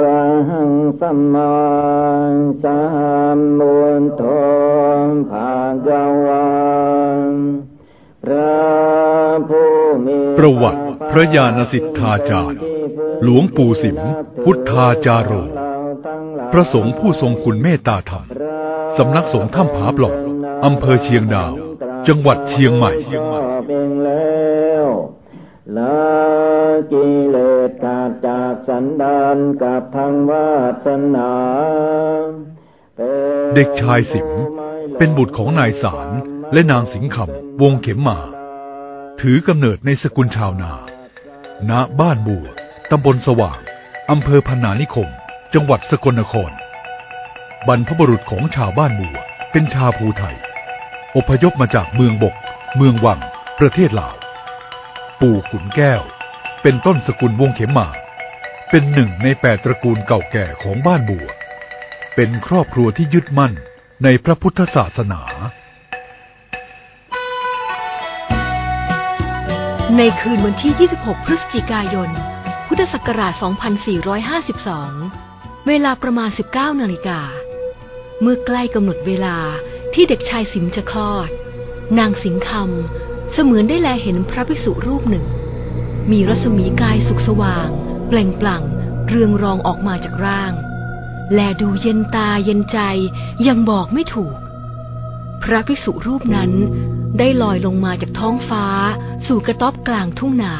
ระหังสัมมาสัมมุทโธภาควันพระผู้มีประวัติพระญาณสิทธาจารย์ หลวงปู่สิมพุทธาจารโรพระสงฆ์ผู้ทรงคุณเมตตาธรรม สำนักสงฆ์ถ้ำผาปล่องอำเภอเชียงดาว จังหวัดเชียงใหม่เป็นแล้วละกิเลส สันดานกับทางวาสนา เด็กชายสิมเป็นบุตรของนายสารและนางสิงคำวงเข็มมา ถือกำเนิดในสกุลชาวนา ณ บ้านบัว ตำบลสว่าง อำเภอพนานิคม จังหวัดสกลนคร บรรพบุรุษของชาวบ้านบัว เป็นชาวภูไทย อพยพมาจากเมืองบก เมืองวัง ประเทศลาว ปู่ขุนแก้ว เป็นต้นสกุลวงเข็มมา เป็นหนึ่งในแปดตระกูลเก่าแก่ของบ้านบัว เป็นครอบครัวที่ยึดมั่นในพระพุทธศาสนา ในคืนวันที่ 26 พฤศจิกายน พุทธศักราช 2452 เวลาประมาณ 19 นาฬิกา เมื่อใกล้กำหนดเวลาที่เด็กชายสิมจะคลอด นางสิงคำเสมือนได้แลเห็นพระภิกษุรูปหนึ่ง มีรัศมีกายสุขสว่าง ปล่งปลั่งเรืองรองออกมาจากร่าง แลดูเย็นตาเย็นใจยังบอกไม่ถูก พระภิกษุรูปนั้นได้ลอยลงมาจากท้องฟ้า สู่กระต๊อบกลางทุ่งนา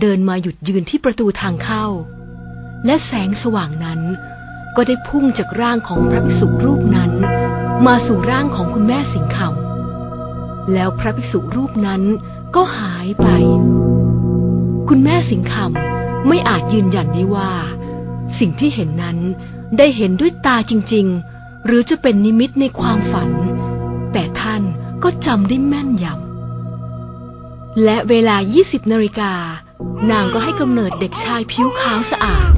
เดินมาหยุดยืนที่ประตูทางเข้า และแสงสว่างนั้น ก็ได้พุ่งจากร่างของพระภิกษุรูปนั้น มาสู่ร่างของคุณแม่สิงคำแล้วพระภิกษุรูปนั้นก็หายไป คุณแม่สิงคำ ไม่อาจยืนยันได้ว่า สิ่งที่เห็นนั้นได้เห็นด้วยตาจริง ๆ หรือจะเป็นนิมิตในความฝัน แต่ท่านก็จำได้แม่นยำ และเวลา 20นาฬิกานางก็ให้กำเนิดเด็กชายผิวขาวสะอาด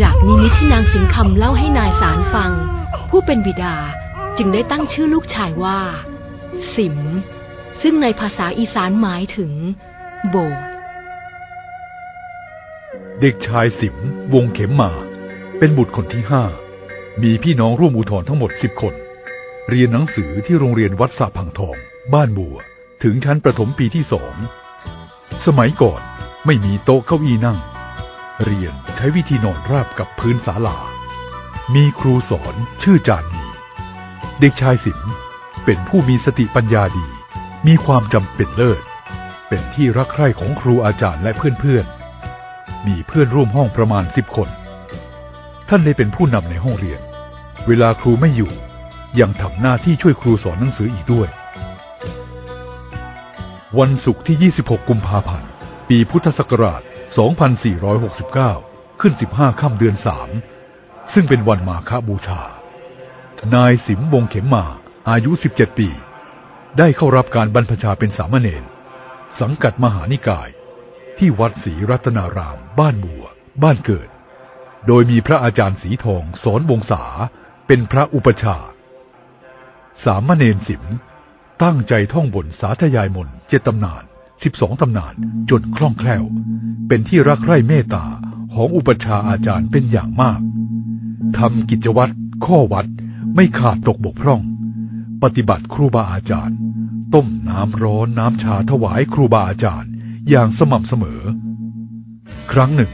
จากนิมิตที่นางสิงคำเล่าให้นายสารฟัง ผู้เป็นบิดาจึงได้ตั้งชื่อลูกชายว่า สิม ซึ่งในภาษาอีสานหมายถึง โบส เด็กชายสิมวงเข็มมา เป็นบุตรคนที่ห้า มีพี่น้องร่วมอุทธรทั้งหมดสิบคน เรียนหนังสือที่โรงเรียนวัดสะพังทอง บ้านบัว ถึงชั้นประถมปีที่สอง สมัยก่อนไม่มีโต๊ะเก้าอี้นั่ง เรียนใช้วิธีนอนราบกับพื้นศาลา มีครูสอนชื่อจานนีเด็กชายสิมเป็นผู้มีสติปัญญาดี มีความจำเป็นเลิศ เป็นที่รักใคร่ของครูอาจารย์และเพื่อน มีเพื่อนร่วมห้องประมาณสิบคน ท่านได้เป็นผู้นำในห้องเรียน เวลาครูไม่อยู่ ยังทำหน้าที่ช่วยครูสอนหนังสืออีกด้วย วันศุกร์ที่ 26 กุมภาพันธ์ ปีพุทธศักราช 2469 ขึ้น 15 ค่ำเดือน 3 ซึ่งเป็นวันมาฆบูชา นายสิมวงเข็มมา อายุ 17 ปี ได้เข้ารับการบรรพชาเป็นสามเณรสังกัดมหานิกาย ที่วัดศรีรัตนาราม บ้านบัว บ้านเกิด โดยมีพระอาจารย์สีทองสอนวงศาเป็นพระอุปชา สามเณรสิมตั้งใจท่องบนสาธยายมนเจ็ดตำนานสิบสองตำนานจนคล่องแคล่ว เป็นที่รักใคร่เมตตาของอุปชาอาจารย์เป็นอย่างมากทำกิจวัตรข้อวัดไม่ขาดตกบกพร่อง ปฏิบัติครูบาอาจารย์ ต้มน้ำร้อนน้ำชาถวายครูบาอาจารย์ อย่างสม่ำเสมอ ครั้งหนึ่ง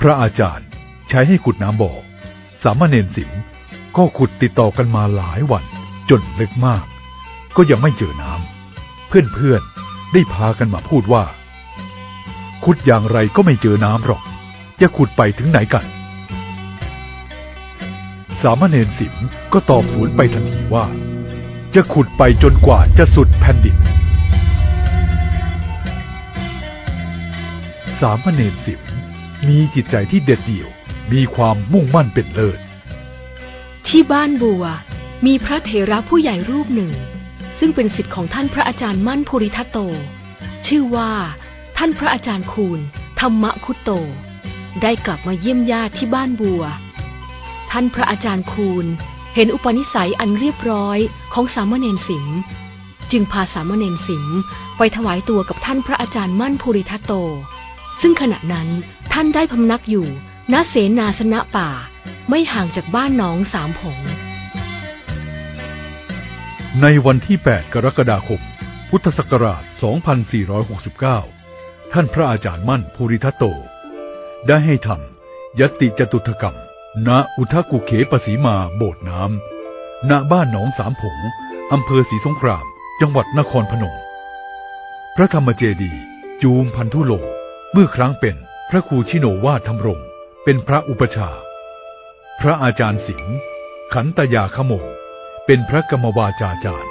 พระอาจารย์ใช้ให้ขุดน้ำบ่อ สามเณรสิมก็ขุดติดต่อกันมาหลายวันจนลึกมาก ก็ยังไม่เจอน้ำเพื่อนๆได้พากันมาพูดว่า ขุดอย่างไรก็ไม่เจอน้ำหรอก จะขุดไปถึงไหนกัน สามเณรสิมก็ตอบสวนไปทันทีว่า จะขุดไปจนกว่าจะสุดแผ่นดิน สามเณรสิมมีจิตใจที่เด็ดเดี่ยว มีความมุ่งมั่นเป็นเลิศ ที่บ้านบัว มีพระเถระผู้ใหญ่รูปหนึ่ง ซึ่งเป็นสิทธิ์ของท่านพระอาจารย์มั่นภูริทัตโต ชื่อว่า ท่านพระอาจารย์คูณธรรมคุตโต ได้กลับมาเยี่ยมญาติที่บ้านบัว ท่านพระอาจารย์คูณเห็นอุปนิสัยอันเรียบร้อยของสามเณรสิมจึงพาสามเณรสิมไปถวายตัวกับท่านพระอาจารย์มั่นภูริทัตโต ซึ่งขณะนั้นท่านได้พำนักอยู่ณเสนาสนะป่า ไม่ห่างจากบ้านน้องสามผง ในวันที่ 8 กรกฎาคม พุทธศักราช 2469 ท่านพระอาจารย์มั่นภูริทัตโต ได้ให้ทำยติจตุถกรรม ณอุทกุเขปสีมาโบสถ์น้ำณบ้านหนองสามผงอำเภอศรีสงคราม จังหวัดนครพนม พระธรรมเจดียจูมพันธุโล เมื่อครั้งเป็นพระครูชิโนวาธรรมรง เป็นพระอุปชา พระอาจารย์สิงห์ขันตยาขโมเป็นพระกรรมวาจาจารย์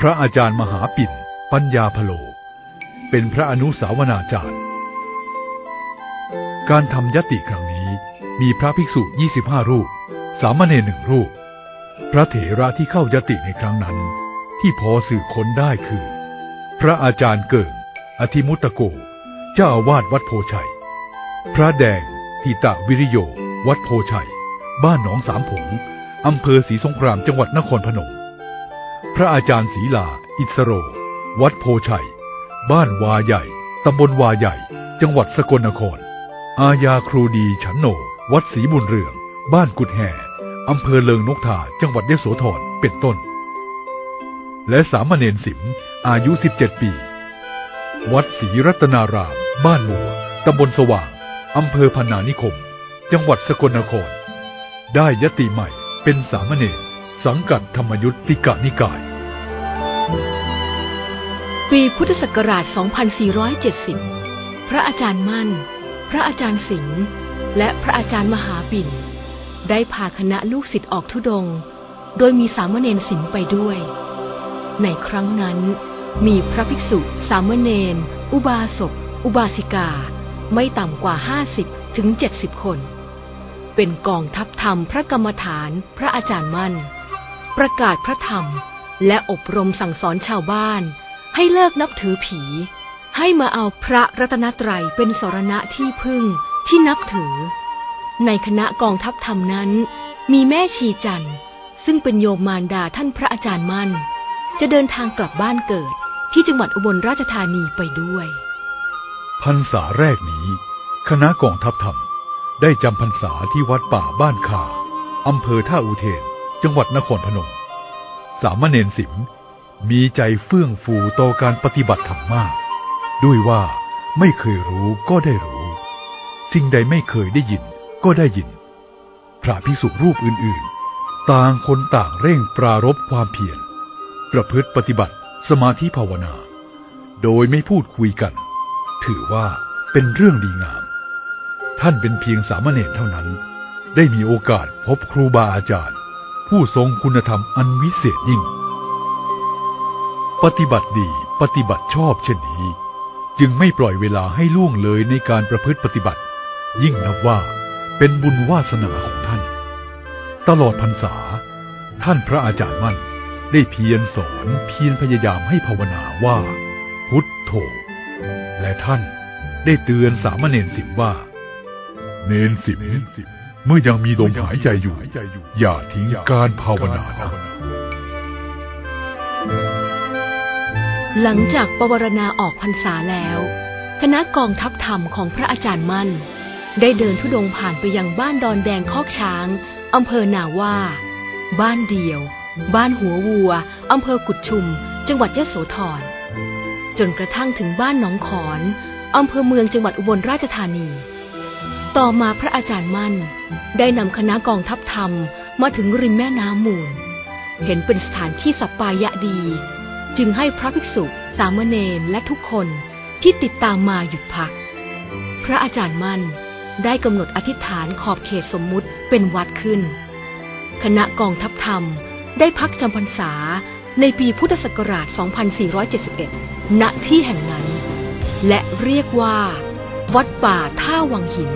พระอาจารย์มหาปิ่น ปัญญาพโล เป็นพระอนุสาวนาจารย์ การทำยติครั้งนี้มีพระภิกษุ 25 รูป สามเณรหนึ่งรูป พระเถระที่เข้ายติในครั้งนั้น ที่พอสื่อค้นได้คือ พระอาจารย์เกิงอธิมุตโก เจ้าอาวาสวัดโพชัย พระแดงทิตะวิริโย วัดโพชัย บ้านหนองสามผงอำเภอศรีสงครามจังหวัดนครพนม พระอาจารย์ศรีลา อิสโร วัดโพชัย บ้านวาใหญ่ตำบลวาใหญ่ จังหวัดสกลนคร อาญาครูดีฉันโน วัดศรีบุญเรือง บ้านกุดแห่อำเภอเลิงนกทาจังหวัดยโสธรเป็นต้น และสามเณรสิมอายุ 17 ปี วัดศรีรัตนาราม บ้านหมัวตำบลสว่าง อำเภอพนานิคม จังหวัดสกลนคร ได้ยติใหม่เป็นสามเณรสังกัดธรรมยุติกานิกาย ปีพุทธศักราช 2470 พระอาจารย์มั่น พระอาจารย์สิงห์และพระอาจารย์มหาปิ่นได้พาคณะลูกศิษย์ออกทุดง โดยมีสามเณรสิงห์ไปด้วย ในครั้งนั้นมีพระภิกษุ สามเณร อุบาสก อุบาสิกาไม่ต่ำกว่า 50ถึง70 คน เป็นกองทัพธรรมพระกรรมฐานพระอาจารย์มั่น ประกาศพระธรรมและอบรมสั่งสอนชาวบ้าน ให้เลิกนับถือผี ให้มาเอาพระรัตนตรัยเป็นสรณะที่พึ่งที่นับถือ ในคณะกองทัพธรรมนั้น มีแม่ชีจันทร์ ซึ่งเป็นโยมมารดาท่านพระอาจารย์มั่น จะเดินทางกลับบ้านเกิดที่จังหวัดอุบลราชธานีไปด้วย พรรษาแรกนี้ คณะกองทัพธรรม ได้จำพรรษาที่วัดป่าบ้านคาอำเภอท่าอุเทน จังหวัดนครพนม สามเณรสิมมีใจเฟื่องฟูต่อการปฏิบัติธรรมมาก ด้วยว่าไม่เคยรู้ก็ได้รู้ สิ่งใดไม่เคยได้ยินก็ได้ยิน พระภิกษุรูปอื่นๆ ต่างคนต่างเร่งปรารบความเพียรประพฤติปฏิบัติสมาธิภาวนา โดยไม่พูดคุยกัน ถือว่าเป็นเรื่องดีงาม ท่านเป็นเพียงสามเณรเท่านั้น ได้มีโอกาสพบครูบาอาจารย์ ผู้ทรงคุณธรรมอันวิเศษยิ่ง ปฏิบัติดีปฏิบัติชอบเช่นนี้ จึงไม่ปล่อยเวลาให้ล่วงเลยในการประพฤติปฏิบัติ ยิ่งนับว่าเป็นบุญวาสนาของท่าน ตลอดพรรษา ท่านพระอาจารย์มั่นได้เพียรสอนเพียรพยายามให้ภาวนาว่า พุทโธ และท่านได้เตือนสามเณรสิมว่า เนนสิมเมื่อยังมีลมหายใจอยู่ อย่าทิ้งการภาวนานะหลังจากปวารณาออกพรรษาแล้ว คณะกองทัพธรรมของพระอาจารย์มั่น ได้เดินทุดงค์ผ่านไปยังบ้านดอนแดงคอกช้างอำเภอนาว่า บ้านเดียว บ้านหัววัวอำเภอกุดชุม จังหวัดยะโสธร จนกระทั่งถึงบ้านหนองขอนอำเภอเมืองจังหวัดอุบลราชธานี ต่อมาพระอาจารย์มั่น ได้นำคณะกองทัพธรรมมาถึงริมแม่น้ำมูล เห็นเป็นสถานที่สัปปายะดี จึงให้พระภิกษุ สามเณรและทุกคนที่ติดตามมาหยุดพัก พระอาจารย์มั่นได้กำหนดอธิษฐานขอบเขตสมมุติเป็นวัดขึ้น คณะกองทัพธรรมได้พักจำพรรษา ในปีพุทธศักราช 2471 ณ ที่แห่งนั้น และเรียกว่า วัดป่าท่าวังหิน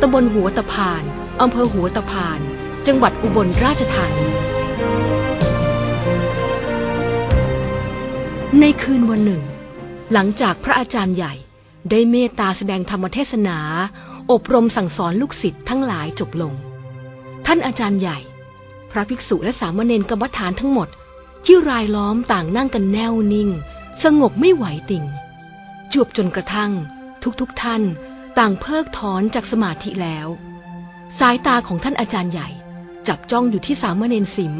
ตำบลหัวตะพาน อำเภอหัวตะพาน จังหวัดอุบลราชธานี ในคืนวันหนึ่ง หลังจากพระอาจารย์ใหญ่ได้เมตตาแสดงธรรมเทศนา อบรมสั่งสอนลูกศิษย์ทั้งหลายจบลง ท่านอาจารย์ใหญ่ พระภิกษุและสามเณรกรรมฐานทั้งหมด ที่รายล้อมต่างนั่งกันแน่วนิ่ง สงบไม่ไหวติ่ง จวบจนกระทั่ง ทุกๆทท่าน ต่างเพิกถอนจากสมาธิแล้ว สายตาของท่านอาจารย์ใหญ่ จับจ้องอยู่ที่สามเณรสิม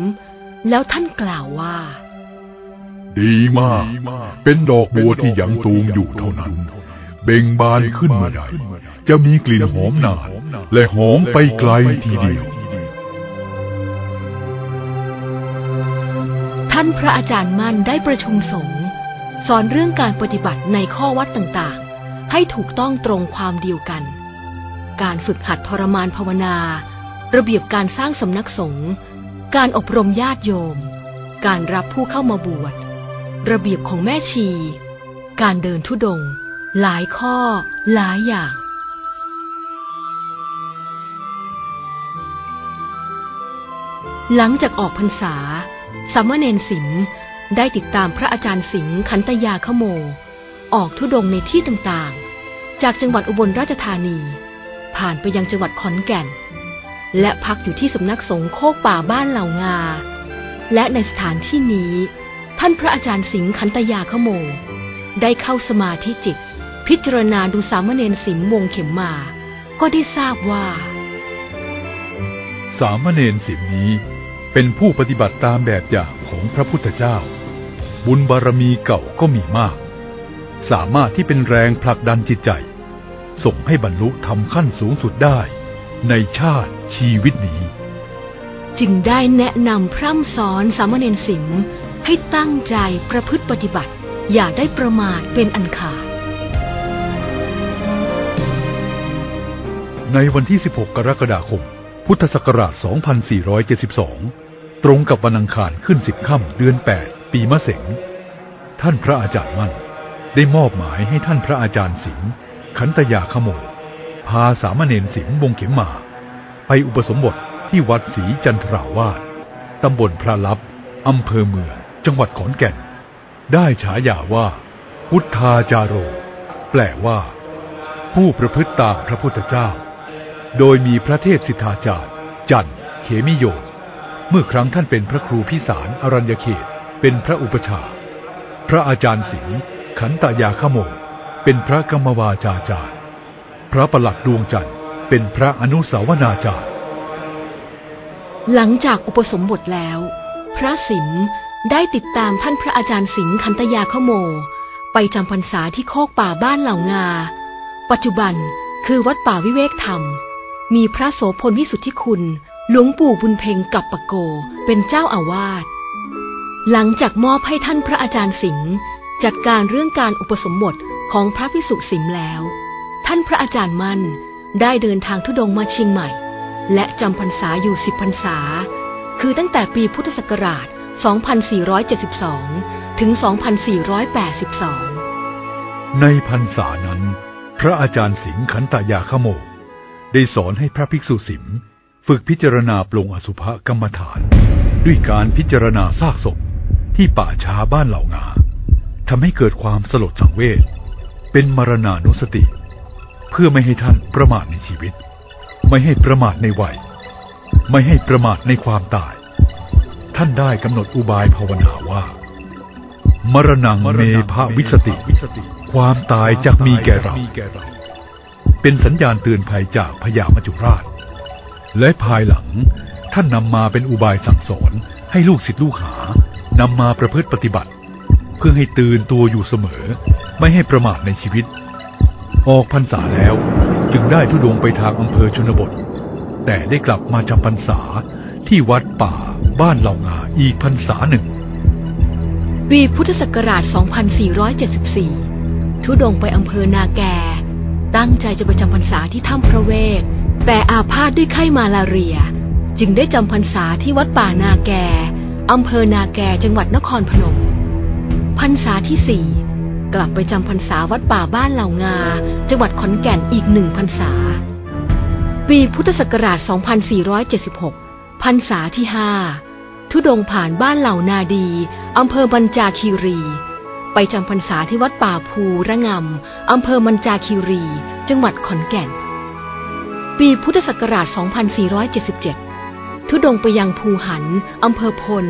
แล้วท่านกล่าวว่า ดีมาก เป็นดอกบัวที่ยังตูมอยู่เท่านั้น เบ่งบานขึ้นเมื่อใดจะมีกลิ่นหอมนานและหอมไปไกลทีเดียวานพระอาจารย์มั่นได้ประชุมสงฆ์สอนเรื่องการปฏิบัติในข้อวัดต่างๆ ให้ถูกต้องตรงความเดียวกัน การฝึกหัดทรมานภาวนา ระเบียบการสร้างสำนักสงฆ์ การอบรมญาติโยม การรับผู้เข้ามาบวช ระเบียบของแม่ชี การเดินทุดง หลายข้อ หลายอย่างหลังจากออกพรรษา สามเณรสิงห์ได้ติดตามพระอาจารย์สิงห์ขันตยาขโม ออกทุดงในที่ต่างๆ จากจังหวัดอุบลราชธานี ผ่านไปยังจังหวัดขอนแก่น และพักอยู่ที่สำนักสงฆ์โคกป่าบ้านเหล่างา และในสถานที่นี้ ท่านพระอาจารย์สิงห์ขันตยาขโม ได้เข้าสมาธิจิต พิจารณาดูสามเณรสิมวงเข็มมา ก็ได้ทราบว่า สามเณรสิมนี้ เป็นผู้ปฏิบัติตามแบบอย่างของพระพุทธเจ้า บุญบารมีเก่าก็มีมาก สามารถที่เป็นแรงผลักดันจิตใจ ส่งให้บรรลุทำขั้นสูงสุดได้ในชาติชีวิตนี้ จึงได้แนะนำพร่ำสอนสามเณรสิมให้ตั้งใจประพฤติปฏิบัติ อย่าได้ประมาทเป็นอันขาด ในวันที่ 16 กรกฎาคม พุทธศักราช 2472 ตรงกับวันอังคารขึ้น10ค่ำเดือน8ปีมะเสงท่านพระอาจารย์มั่น ได้มอบหมายให้ท่านพระอาจารย์สิงห์ขันตยาขโมพาสามเณรสิงห์วงเข็มมา ไปอุปสมบทที่วัดศรีจันทราวาสตำบลพระลับอำเภอเมืองจังหวัดขอนแก่น ได้ฉายาว่า พุทธาจาโร แปลว่า ผู้ประพฤติตามพระพุทธเจ้า โดยมีพระเทพสิทธาจารย์ จันเขมิโย เมื่อครั้งท่านเป็นพระครูพิสารอรัญญเขต เป็นพระอุปชา พระอาจารย์สิงห์ขันตยาขโม เป็นพระกรรมวาจาจารย์ พระประหลัดดวงจันทร์ เป็นพระอนุสาวนาจารย์ หลังจากอุปสมบทแล้ว พระสิมได้ติดตามท่านพระอาจารย์สิงห์คันตยาขโม ไปจำพรรษาที่โคกป่าบ้านเหล่างา ปัจจุบันคือวัดป่าวิเวกธรรม มีพระโสพลวิสุทธิคุณ หลวงปู่บุญเพ็งกับปะโกเป็นเจ้าอาวาส หลังจากมอบให้ท่านพระอาจารย์สิงห์จัดการเรื่องการอุปสมบทของพระพิสุสิมแล้ว ท่านพระอาจารย์มั่นได้เดินทางทุดงมาเชียงใหม่ และจำพรรษาอยู่สิบพรรษา คือตั้งแต่ปีพุทธศักราช 2472 ถึง 2482 ในพรรษานั้น พระอาจารย์สิงห์ขันตายาขโม ได้สอนให้พระภิกษุสิม ฝึกพิจารณาปลงอสุภกรรมฐาน ด้วยการพิจารณาซากศพที่ป่าช้าบ้านเหล่างาทำให้เกิดความสลดสังเวชเป็นมรณานุสติ เพื่อไม่ให้ท่านประมาทในชีวิต ไม่ให้ประมาทในวัย ไม่ให้ประมาทในความตาย ท่านได้กำหนดอุบายภาวนาว่า มรณงเมภาวิสติ ความตายจะมีแก่เรา เป็นสัญญาณเตือนภัยจากพญามัจจุราช และภายหลังท่านนำมาเป็นอุบายสั่งสอนให้ลูกศิษย์ลูกหานำมาประพฤติปฏิบัติ เพื่อให้ตื่นตัวอยู่เสมอ ไม่ให้ประมาทในชีวิต ออกพรรษาแล้วจึงได้ทุดงไปทางอำเภอชนบท แต่ได้กลับมาจำพรรษาที่วัดป่าบ้านเหล่างาอีกพรรษาหนึ่ง ปีพุทธศักราช 2474 ทุดงไปอำเภอนาแก ตั้งใจจะไปจำพรรษาที่ถ้ำพระเวท แต่อาพาธด้วยไข้มาลาเรีย จึงได้จำพรรษาที่วัดป่านาแกอำเภอนาแกจังหวัดนครพนม พรรษาที่สี่กลับไปจำพรรษาวัดป่าบ้านเหล่างา จังหวัดขอนแก่นอีกหนึ่งพรรษา ปีพุทธศักราช 2476 พรรษาที่ห้าทุดงผ่านบ้านเหล่านาดีอำเภอบัญจาคีรี ไปจำพรรษาที่วัดป่าภูระงำอำเภอบัญจาคีรี จังหวัดขอนแก่น ปีพุทธศักราช 2477 ทุดงไปยังภูหัน อำเภอพล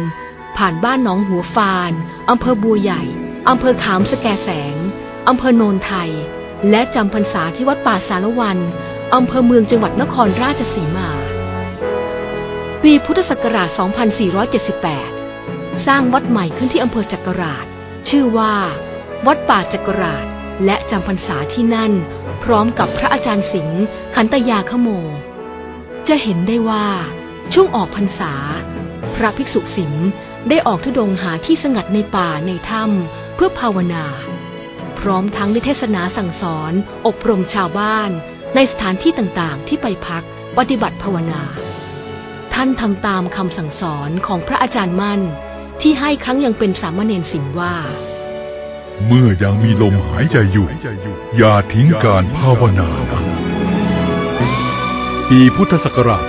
ผ่านบ้านหนองหัวฟาน อำเภอบัวใหญ่ อำเภอขามสแกแสง อำเภอโนนไทย และจำพรรษาที่วัดป่าสารวัน อำเภอเมืองจังหวัดนครราชสีมา ปีพุทธศักราช 2478 สร้างวัดใหม่ขึ้นที่อำเภอจักราช ชื่อว่า วัดป่าจักราช และจำพรรษาที่นั่น พร้อมกับพระอาจารย์สิงห์ขันตยาขโม จะเห็นได้ว่าช่วงออกพรรษา พระภิกษุสิงห์ได้ออกทุดงหาที่สงัดในป่าในถ้ำเพื่อภาวนา พร้อมทั้งได้เทศนาสั่งสอน อบรมชาวบ้าน ในสถานที่ต่างๆ ที่ไปพักปฏิบัติภาวนา ท่านทำตามคำสั่งสอนของพระอาจารย์มั่น ที่ให้ครั้งยังเป็นสามเณรสิงห์ว่า เมื่อยังมีลมหายใจอยู่ อย่าทิ้งการภาวนานะปีพุทธศักราช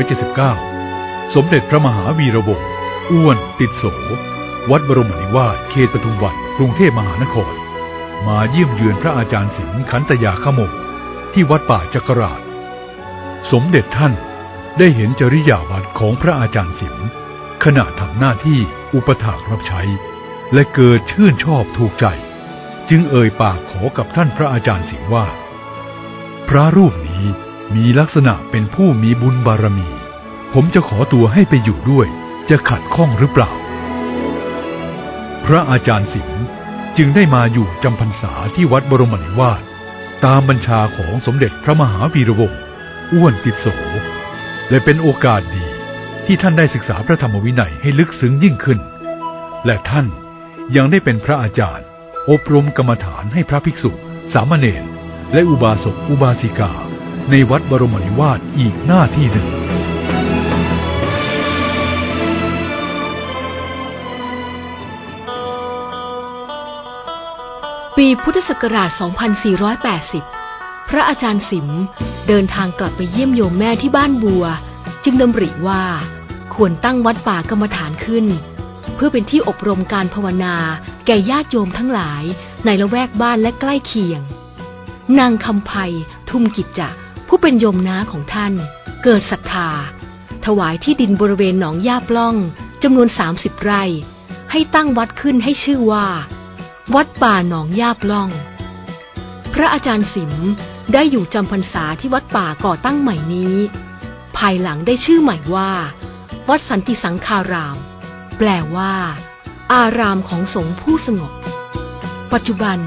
2479 สมเด็จพระมหาวีระวงศ์อ้วนติดโส วัดบรมนิวาสเขตปทุมวันกรุงเทพมหานคร มาเยี่ยมเยือนพระอาจารย์สิงห์ขันตยาขโมกที่วัดป่าจักราช สมเด็จท่านได้เห็นจริยาวัดของพระอาจารย์สิงห์ขณะทำหน้าที่อุปถากรับใช้ และเกิดชื่นชอบถูกใจ จึงเอ่ยปากขอกับท่านพระอาจารย์สิงห์ว่า พระรูปนี้มีลักษณะเป็นผู้มีบุญบารมี ผมจะขอตัวให้ไปอยู่ด้วย จะขัดข้องหรือเปล่า พระอาจารย์สิงห์จึงได้มาอยู่จำพรรษาที่วัดบรมนิวาสตามบัญชาของสมเด็จพระมหาวีระวงศ์อ้วนติดโส และเป็นโอกาสดีที่ท่านได้ศึกษาพระธรรมวินัยให้ลึกซึ้งยิ่งขึ้น และท่าน ยังได้เป็นพระอาจารย์ อบรมกรรมฐานให้พระภิกษุ สามเณรและอุบาสกอุบาสิกา ในวัดบรมนิวาสอีกหน้าที่หนึ่ง ปีพุทธศักราช 2480 พระอาจารย์สิมเดินทางกลับไปเยี่ยมโยมแม่ที่บ้านบัว จึงดำริว่าควรตั้งวัดป่ากรรมฐานขึ้น เพื่อเป็นที่อบรมการภาวนา แก่ญาติโยมทั้งหลายในละแวกบ้านและใกล้เคียง นางคำไพทุ่มกิจจะผู้เป็นโยมน้าของท่าน เกิดศรัทธา ถวายที่ดินบริเวณหนองย่าปล้องจำนวน 30 ไร่ ให้ตั้งวัดขึ้นให้ชื่อว่า วัดป่าหนองย่าปล้อง พระอาจารย์สิมได้อยู่จำพรรษาที่วัดป่าก่อตั้งใหม่นี้ ภายหลังได้ชื่อใหม่ว่า วัดสันติสังคาราม แปลว่า อารามของสงฆ์ผู้สงบ ปัจจุบัน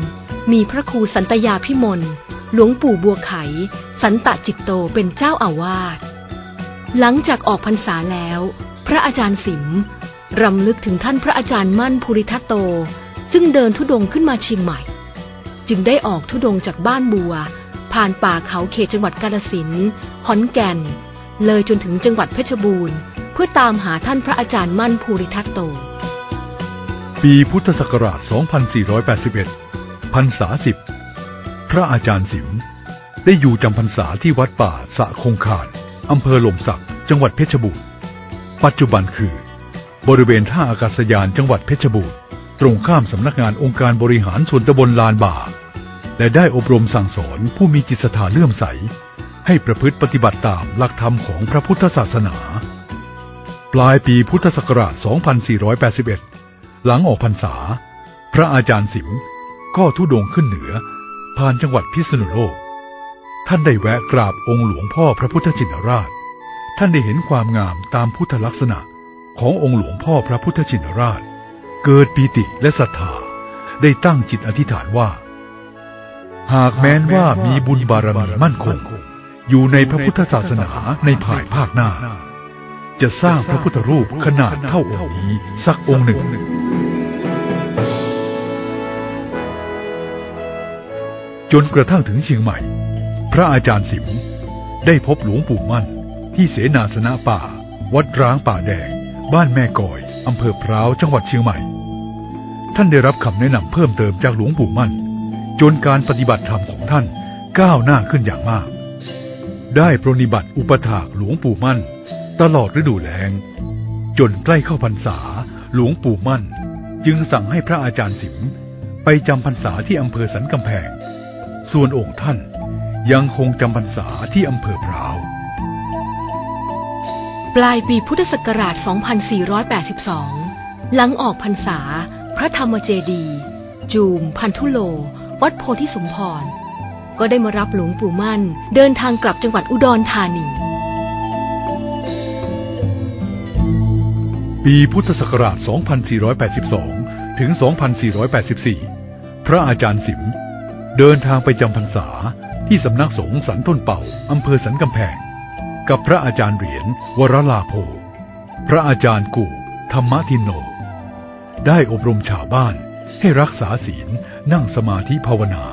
มีพระครูสันตยาพิมลหลวงปู่บัวไข สันตจิตโตเป็นเจ้าอาวาส หลังจากออกพรรษาแล้ว พระอาจารย์สิมรำลึกถึงท่านพระอาจารย์มั่นภูริทัตโต ซึ่งเดินทุดงขึ้นมาเชียงใหม่ จึงได้ออกทุดงจากบ้านบัว ผ่านป่าเขาเขตจังหวัดกาฬสินธุ์ขอนแก่น เลยจนถึงจังหวัดเพชรบูรณ์ พื่อตามหาท่านพระอาจารย์มั่นภูริทัตโต ปีพุทธศักราช 2481พรรษาสิบพระอาจารย์สิมได้อยู่จำพรรษาที่วัดป่าสะคงคานอำเภอหล่มสัก จังหวัดเพชรบูรณ์ ปัจจุบันคือ บริเวณท่าอากาศยานจังหวัดเพชรบูรณ์ ตรงข้ามสำนักงานองค์การบริหารส่วนตำบลลานบ่า และได้อบรมสั่งสอนผู้มีจิตศรัทธาเลื่อมใส ให้ประพฤติปฏิบัติตามหลักธรรมของพระพุทธศาสนา ปลายปีพุทธศักราช 2481 หลังออกพรรษา พระอาจารย์สิมก็ทุดงขึ้นเหนือ ผ่านจังหวัดพิษณุโลก ท่านได้แวะกราบองค์หลวงพ่อพระพุทธชินราช ท่านได้เห็นความงามตามพุทธลักษณะขององค์หลวงพ่อพระพุทธชินราช เกิดปีติและศรัทธา ได้ตั้งจิตอธิษฐานว่า หากแม้นว่ามีบุญบารมีมั่นคง อยู่ในพระพุทธศาสนาในภายภาคหน้า จะสร้างพระพุทธรูปขนาดเท่าองค์นี้สักองค์หนึ่ง จนกระทั่งถึงเชียงใหม่ พระอาจารย์สิมได้พบหลวงปู่มั่น ที่เสนาสนะป่า วัดร้างป่าแดง บ้านแม่ก่อยอำเภอพร้าวจังหวัดเชียงใหม่ ท่านได้รับคำแนะนำเพิ่มเติมจากหลวงปู่มั่น จนการปฏิบัติธรรมของท่านก้าวหน้าขึ้นอย่างมาก ได้ปรนิบัติอุปถากหลวงปู่มั่น ตลอดฤดูแล้ง จนใกล้เข้าพรรษา หลวงปู่มั่น จึงสั่งให้พระอาจารย์สิมไปจำพรรษาที่อำเภอสันกำแพง ส่วนองค์ท่านยังคงจำพรรษาที่อำเภอพร้าว ปลายปีพุทธศักราช 2482 หลังออกพรรษา พระธรรมเจดีย์จูม พันธุโล วัดโพธิสมพร ก็ได้มารับหลวงปู่มั่น เดินทางกลับจังหวัดอุดรธานี ปีพุทธศักราช 2482 ถึง 2484 พระอาจารย์สิม เดินทางไปจำพรรษาที่สำนักสงฆ์สันต้นเป่าอำเภอสันกำแพง กับพระอาจารย์เหรียญวรลาโภพระอาจารย์กู่ธรรมทินโน ได้อบรมชาวบ้านให้รักษาศีลนั่งสมาธิภาวนา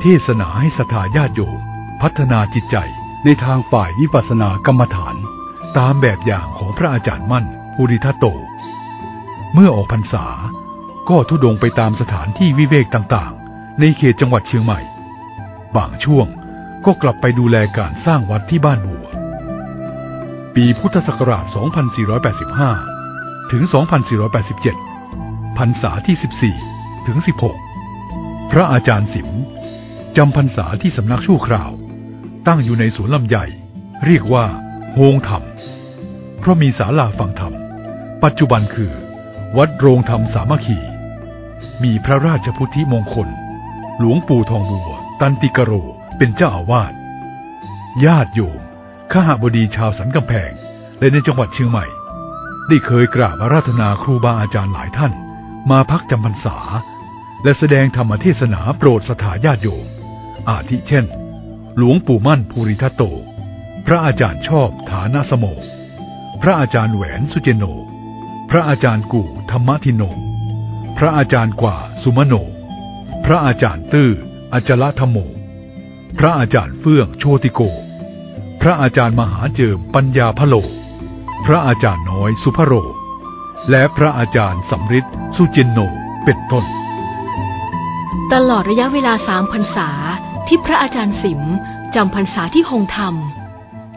เทศนาให้ศรัทธาญาติโยมพัฒนาจิตใจในทางฝ่ายวิปัสสนากรรมฐาน ตามแบบอย่างของพระอาจารย์มั่น ปุริทัตโต เมื่อออกพรรษาก็ทุดงไปตามสถานที่วิเวกต่างๆ ในเขตจังหวัดเชียงใหม่ บางช่วงก็กลับไปดูแลการสร้างวัดที่บ้านบัว ปีพุทธศักราช 2485 ถึง 2487 พรรษาที่ 14 ถึง 16 พระอาจารย์สิมจำพรรษาที่สำนักชั่วคราว ตั้งอยู่ในสวนลำใหญ่ เรียกว่าโฮงธรรม เพราะมีศาลาฟังธรรม ปัจจุบันคือ วัดโรงธรรมสามัคคี มีพระราชพุทธิมงคล หลวงปู่ทองบัว ตันติกโร เป็นเจ้าอาวาส ญาติโยมข้าหบดีชาวสันกำแพง และในจังหวัดเชียงใหม่ ได้เคยกราบอาราธนาครูบาอาจารย์หลายท่าน มาพักจำพรรษา และแสดงธรรมเทศนาโปรดสถาญาติโยม อาทิเช่น หลวงปู่มั่นภูริทัตโต พระอาจารย์ชอบฐานาสโม พระอาจารย์แหวนสุเจโน พระอาจารย์กู่ธรรมทิโน พระอาจารย์กว่าสุมโน พระอาจารย์ตื้ออจละธรรมโม พระอาจารย์เฟื่องโชติโก พระอาจารย์มหาเจิมปัญญาพโล พระอาจารย์น้อยสุภโร และพระอาจารย์สำริดสุเจนโนเป็นต้น ตลอดระยะเวลาสามพรรษาที่พระอาจารย์สิมจำพรรษาที่หงธรรม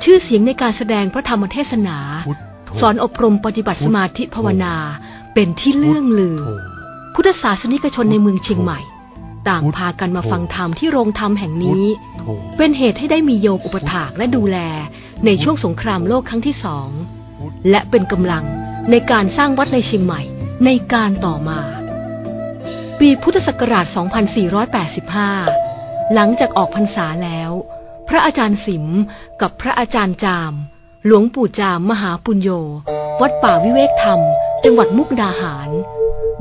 ชื่อเสียงในการแสดงพระธรรมเทศนา พุท สอนอบรมปฏิบัติสมาธิภาวนาเป็นที่เลื่องลือ พุทธศาสนิกชนในเมืองเชียงใหม่ ต่างพากันมาฟังธรรมที่โรงธรรมแห่งนี้โธเป็นเหตุให้ได้มีโยมอุปถากและดูแลในช่วงสงครามโลกครั้งที่สอง และเป็นกำลังในการสร้างวัดในเชียงใหม่ในการต่อมา ปีพุทธศักราช 2485 หลังจากออกพรรษาแล้ว พระอาจารย์สิมกับพระอาจารย์จาม หลวงปู่จามมหาปุญโญ วัดป่าวิเวกธรรม จังหวัดมุกดาหาร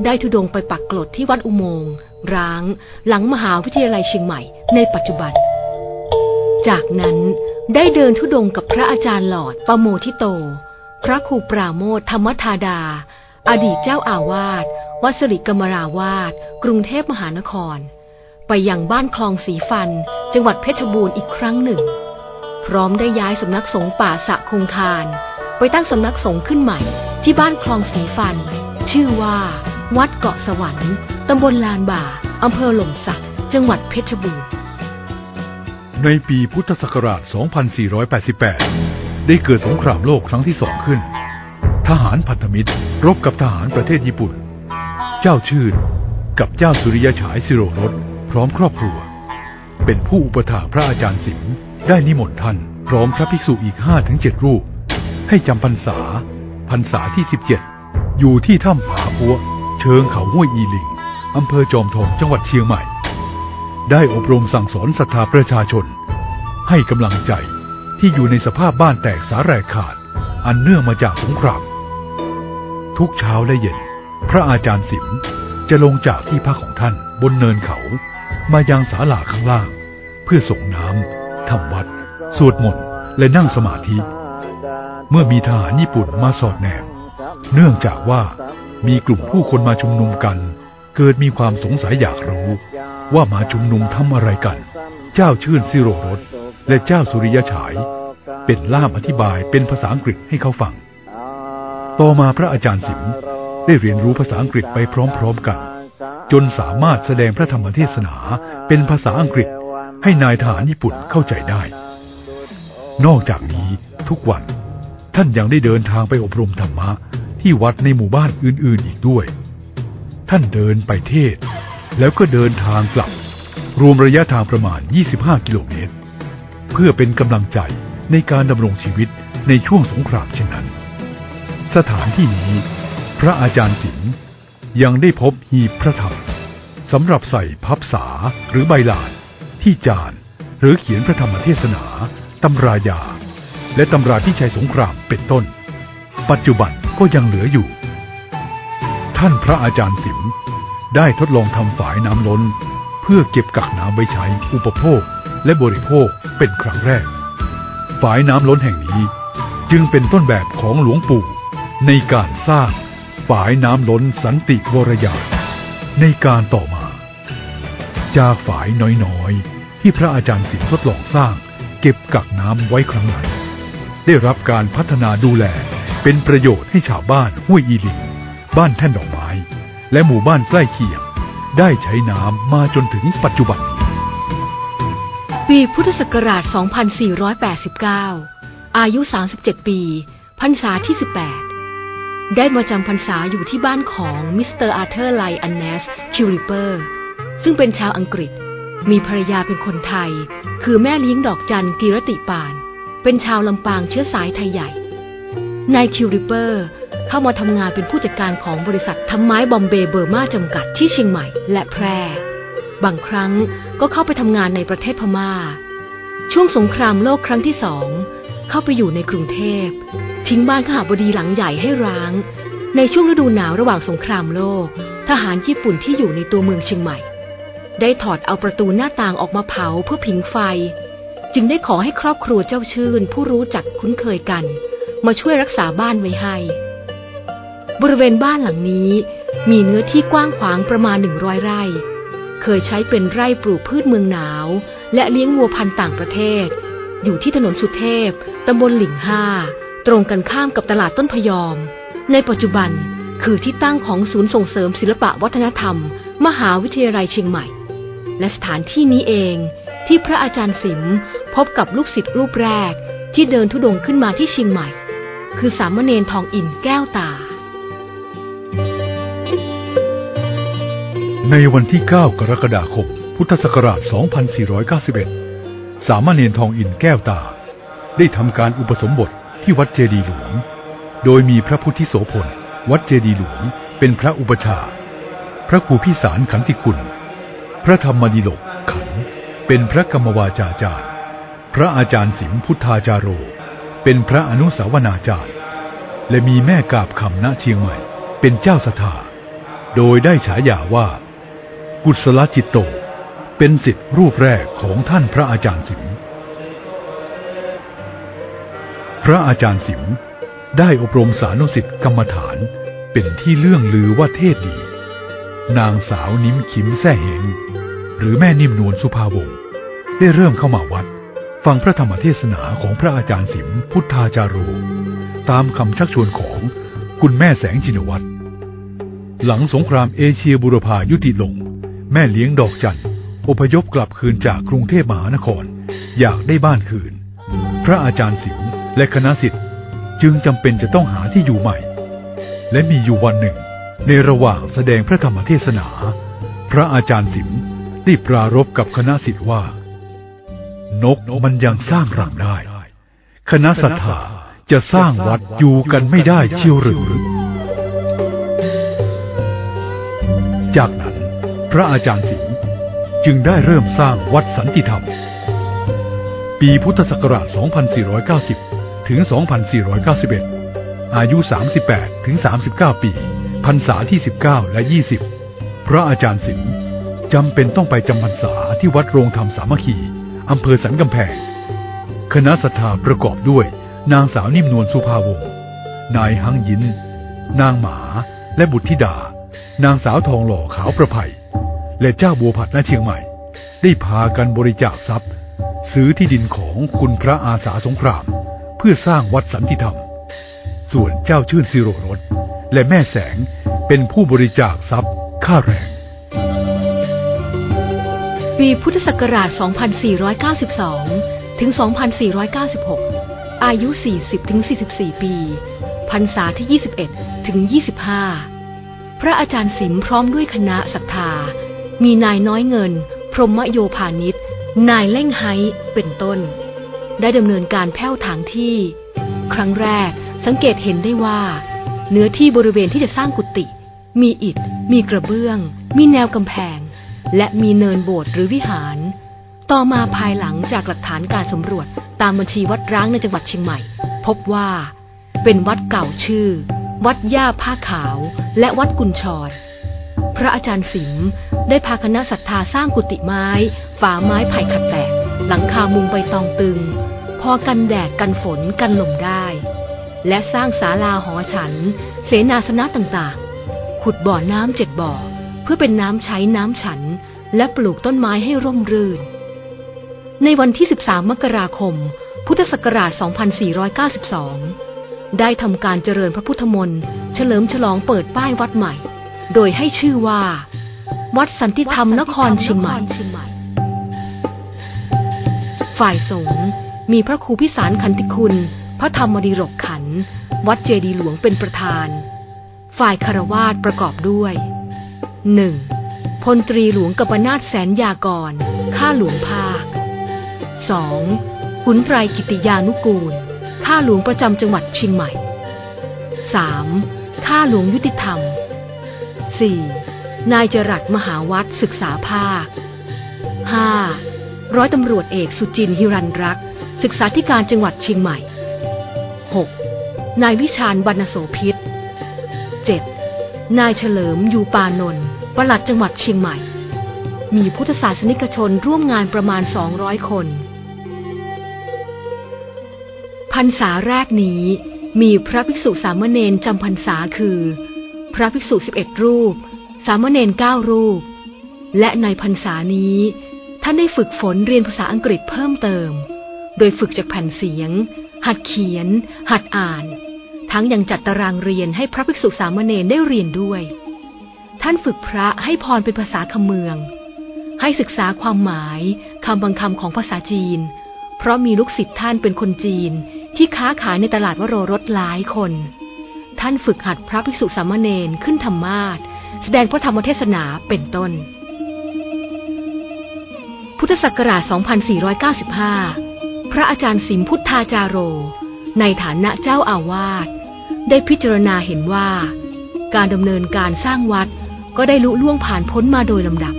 ได้ทุดงไปปักกลดที่วัดอุโมงร้าง หลังมหาวิทยาลัยเชียงใหม่ในปัจจุบัน จากนั้นได้เดินทุดงกับพระอาจารย์หลอดปโมทิโต พระครูปราโมทธรรมธาดา อดีตเจ้าอาวาสวัดสิริกรรมราวาสกรุงเทพมหานคร ไปยังบ้านคลองสีฟัน จังหวัดเพชรบูรณ์อีกครั้งหนึ่ง พร้อมได้ย้ายสำนักสงฆ์ป่าสะคงคานไปตั้งสำนักสงฆ์ขึ้นใหม่ ที่บ้านคลองสีฟัน ชื่อว่า วัดเกาะสวรรค์ตำบลลานบ่าอำเภอหล่มสัก จังหวัดเพชรบูรณ์ในปีพุทธศักราช 2488 ได้เกิดสงครามโลกครั้งที่สองขึ้น ทหารพันธมิตรรบกับทหารประเทศญี่ปุ่น เจ้าชื่นกับเจ้าสุริยฉายสิโรรสพร้อมครอบครัว เป็นผู้อุปถากพระอาจารย์สิม ได้นิมนต์ท่านพร้อมพระภิกษุอีกห้าถึงเจ็ดรูป ให้จำพรรษาพรรษาที่17อยู่ที่ถ้ำผาปัวเชิงเขาห้วยอีลิงอำเภอจอมทองจังหวัดเชียงใหม่ ได้อบรมสั่งสอนศรัทธาประชาชน ให้กำลังใจที่อยู่ในสภาพบ้านแตกสาแรกขาด อันเนื่องมาจากสงคราม ทุกเช้าและเย็น พระอาจารย์สิมจะลงจากที่พักของท่านบนเนินเขา มายังศาลาข้างล่าง เพื่อส่งน้ำ ทำวัด สวดมนต์และนั่งสมาธิ เมื่อมีทหารญี่ปุ่นมาสอดแนม เนื่องจากว่ามีกลุ่มผู้คนมาชุมนุมกัน เกิดมีความสงสัยอยากรู้ ว่ามาชุมนุมทำอะไรกัน เจ้าชื่นซิโรรสและเจ้าสุริยฉาย เป็นล่ามอธิบายเป็นภาษาอังกฤษให้เขาฟัง ต่อมาพระอาจารย์สิมได้เรียนรู้ภาษาอังกฤษไปพร้อมๆกัน จนสามารถแสดงพระธรรมเทศนาเป็นภาษาอังกฤษ ให้นายทหารญี่ปุ่นเข้าใจได้ นอกจากนี้ทุกวันท่านยังได้เดินทางไปอบรมธรรมะที่วัดในหมู่บ้านอื่นๆอีกด้วย ท่านเดินไปเทศ แล้วก็เดินทางกลับ รวมระยะทางประมาณ 25 กิโลเมตร เพื่อเป็นกำลังใจในการดำรงชีวิตในช่วงสงครามเช่นนั้น สถานที่นี้ พระอาจารย์สิงห์ยังได้พบหีบพระธรรมสำหรับใส่พับษาหรือใบลาน ที่จาน หรือเขียนพระธรรมเทศนา ตำรายา และตำราที่ใช้สงครามเป็นต้น ปัจจุบันก็ยังเหลืออยู่ ท่านพระอาจารย์สิมได้ทดลองทำฝายน้ำล้น เพื่อเก็บกักน้ำไว้ใช้อุปโภคและบริโภคเป็นครั้งแรก ฝายน้ำล้นแห่งนี้จึงเป็นต้นแบบของหลวงปู่ ในการสร้างฝายน้ำล้นสันติวรยานในการต่อมา จากฝายน้อยๆ ที่พระอาจารย์สิมทดลองสร้าง เก็บกักน้ำไว้ครั้งนั้น ได้รับการพัฒนาดูแลเป็นประโยชน์ให้ชาวบ้านห้วยอีลิงบ้านแท่นดอกไม้ และหมู่บ้านใกล้เคียง ได้ใช้น้ำมาจนถึงปัจจุบันนี้ปีพุทธศักราช 2489 อายุ 37 ปี พรรษาที่ 18 ได้มาจำพรรษาอยู่ที่บ้านของมิสเตอร์อาร์เธอร์ไลอันเนสคิวริเปอร์ ซึ่งเป็นชาวอังกฤษ มีภรรยาเป็นคนไทย คือแม่เลี้ยงดอกจันกีรติปาน เป็นชาวลำปางเชื้อสายไทยใหญ่ นายคิวริเปอร์ เข้ามาทำงานเป็นผู้จัดการของบริษัททำไม้บอมเบย์เบอร์มาจำกัดที่เชียงใหม่และแพร่ บางครั้งก็เข้าไปทำงานในประเทศพมา่า ช่วงสงครามโลกครั้งที่สอง เข้าไปอยู่ในกรุงเทพ ทิ้งบ้านขหาบดีหลังใหญ่ให้ร้าง ในช่วงฤดูหนาวระหว่างสงครามโลก ทหารญี่ปุ่นที่อยู่ในตัวเมืองเชียงใหม่ ได้ถอดเอาประตูหน้าต่างออกมาเผาเพื่อผิงไฟ จึงได้ขอให้ครอบครัวเจ้าชื่น ผู้รู้จักคุ้นเคยกัน มาช่วยรักษาบ้านไว้ให้ บริเวณบ้านหลังนี้ มีเนื้อที่กว้างขวางประมาณหนึ่งร้อยไร่ เคยใช้เป็นไร่ปลูกพืชเมืองหนาว และเลี้ยงวัวพันธุ์ต่างประเทศ อยู่ที่ถนนสุเทพตำบลหลิงห้าตรงกันข้ามกับตลาดต้นพยอม ในปัจจุบันคือที่ตั้งของศูนย์ส่งเสริมศิลปะวัฒนธรรม มหาวิทยาลัยเชียงใหม่ และสถานที่นี้เองที่พระอาจารย์สิมพบกับลูกศิษย์รูปแรกที่เดินทุดงค์ขึ้นมาที่เชียงใหม่ คือสามเณรทองอินแก้วตา ในวันที่ 9 กรกฎาคม พุทธศักราช 2491 สามเณรทองอินแก้วตา ได้ทำการอุปสมบทที่วัดเจดีหลวง โดยมีพระพุทธิโสพล วัดเจดีหลวง เป็นพระอุปชา พระครูพิสารขันติกุล พระธรรมดิโลกขันเป็นพระกรรมวาจาจารย์ พระอาจารย์สิมพุทธาจารโร เป็นพระอนุสาวนาจารย์ และมีแม่กาบคำณเชียงใหม่ เป็นเจ้าสถาโดยได้ฉายาว่า กุศลจิตโต เป็นสิทธิรูปแรกของท่านพระอาจารย์สิมพระอาจารย์สิมได้อบรมสานุสิทธิกรรมฐานเป็นที่เลื่องลือว่าเทศดี นางสาวนิ้มขิมแซ่เหง หรือแม่นิ่มนวลสุภาวงศ์ได้เริ่มเข้ามาวัด ฟังพระธรรมเทศนาของพระอาจารย์สิมพุทธาจารโรตามคำชักชวนของคุณแม่แสงจินวัตรหลังสงครามเอเชียบุรพายุติลง แม่เลี้ยงดอกจันทร์อพยพกลับคืนจากกรุงเทพมหานคร อยากได้บ้านคืน พระอาจารย์สิมและคณะสิทธิ์จึงจำเป็นจะต้องหาที่อยู่ใหม่ และมีอยู่วันหนึ่ง ในระหว่างแสดงพระธรรมเทศนา พระอาจารย์สิมได้ปรารบกับคณะสิทธิ์ว่า นกมันยังสร้างรังได้ คณะศรัทธาจะสร้างวัดอยู่กันไม่ได้เชียวหรือ จากนั้นพระอาจารย์สิงห์จึงได้เริ่มสร้างวัดสันติธรรม ปีพุทธศักราช 2490 ถึง 2491 อายุ 38 ถึง 39 ปี พรรษาที่ 19 และ 20 พระอาจารย์สิงห์จำเป็นต้องไปจำพรรษาที่วัดโรงธรรมสามัคคี อำเภอสันกำแพง คณะศรัทธาประกอบด้วย นางสาวนิ่มนวลสุภาวงศ์นายหังยิน นางหมาและบุตรธิดา นางสาวทองหล่อขาวประไพและเจ้าบัวผัดณเชียงใหม่ ได้พากันบริจาคทรัพย์ ซื้อที่ดินของคุณพระอาสาสงคราม เพื่อสร้างวัดสันติธรรม ส่วนเจ้าชื่นสิโรรสและแม่แสง เป็นผู้บริจาคทรัพย์ค่าแรง ปีพุทธศักราช 2492 ถึง 2496 อายุ 40 ถึง 44 ปี พรรษาที่ 21 ถึง 25 พระอาจารย์สิมพร้อมด้วยคณะศรัทธา มีนายน้อยเงิน พรหมโยพานิชนายเล่งไฮเป็นต้น ได้ดำเนินการแผ้วถางที่ ครั้งแรกสังเกตเห็นได้ว่า เนื้อที่บริเวณที่จะสร้างกุฏิ มีอิฐ มีกระเบื้อง มีแนวกำแพง และมีเนินโบสถ์หรือวิหาร ต่อมาภายหลังจากหลักฐานการสำรวจตามบัญชีวัดร้างในจังหวัดเชียงใหม่ พบว่า เป็นวัดเก่าชื่อ วัดย่าผ้าขาว และวัดกุญชรพระอาจารย์สิมได้พาคณะศรัทธาสร้างกุฏิไม้ ฝาไม้ไผ่ขัดแตก หลังคามุงใบตองตึง พอกันแดดกันฝนกันลมได้ และสร้างศาลาหอฉัน เสนาสนะต่างๆ ขุดบ่อน้ำเจ็ดบ่อ เพื่อเป็นน้ำใช้น้ำฉัน และปลูกต้นไม้ให้ร่มรื่น ในวันที่ 13 มกราคม พุทธศักราช 2492 ได้ทำการเจริญพระพุทธมนต์เฉลิมฉลองเปิดป้ายวัดใหม่ โดยให้ชื่อว่า วัดสันติธรรมนครเชียงใหม่ ฝ่ายสงฆ์มีพระครูพิสารขันติคุณ พระธรรมดิรกขัน วัดเจดีหลวงเป็นประธาน ฝ่ายคารวาสประกอบด้วย 1. พลตรีหลวงกัปนาตแสนยากร ข้าหลวงภาค 2. ขุนไตรกิติยานุกูล ข้าหลวงประจำจังหวัดเชียงใหม่ 3. ข้าหลวงยุติธรรม 4. นายจรัสมหาวัดศึกษาภาค 5. ร้อยตำรวจเอกสุจินหิรันรัก ศึกษาธิการจังหวัดเชียงใหม่ 6. นายวิชาญวรรณโสพิษ 7. นายเฉลิมยูปานนท์ปลัดจังหวัดเชียงใหม่ มีพุทธศาสนิกชนร่วมงานประมาณ 200 คน พรรษาแรกนี้มีพระภิกษุสามเณรจำพรรษาคือ พระภิกษุ 11 รูป สามเณร9รูป และในพรรษานี้ ท่านได้ฝึกฝนเรียนภาษาอังกฤษเพิ่มเติม โดยฝึกจากแผ่นเสียง หัดเขียน หัดอ่าน ทั้งยังจัดตารางเรียนให้พระภิกษุสามเณรได้เรียนด้วย ท่านฝึกพระให้พรเป็นภาษาคำเมือง ให้ศึกษาความหมายคำบางคำของภาษาจีน เพราะมีลูกศิษย์ท่านเป็นคนจีนที่ค้าขายในตลาดวโรรสหลายคน ท่านฝึกหัดพระภิกษุสามเณรขึ้นธรรมาสแสดงพระธรรมเทศนาเป็นต้น พุทธศักราช 2495 พระอาจารย์สิมพุทธาจารโร ในฐานะเจ้าอาวาสได้พิจารณาเห็นว่า การดำเนินการสร้างวัดก็ได้ลุล่วงผ่านพ้นมาโดยลำดับ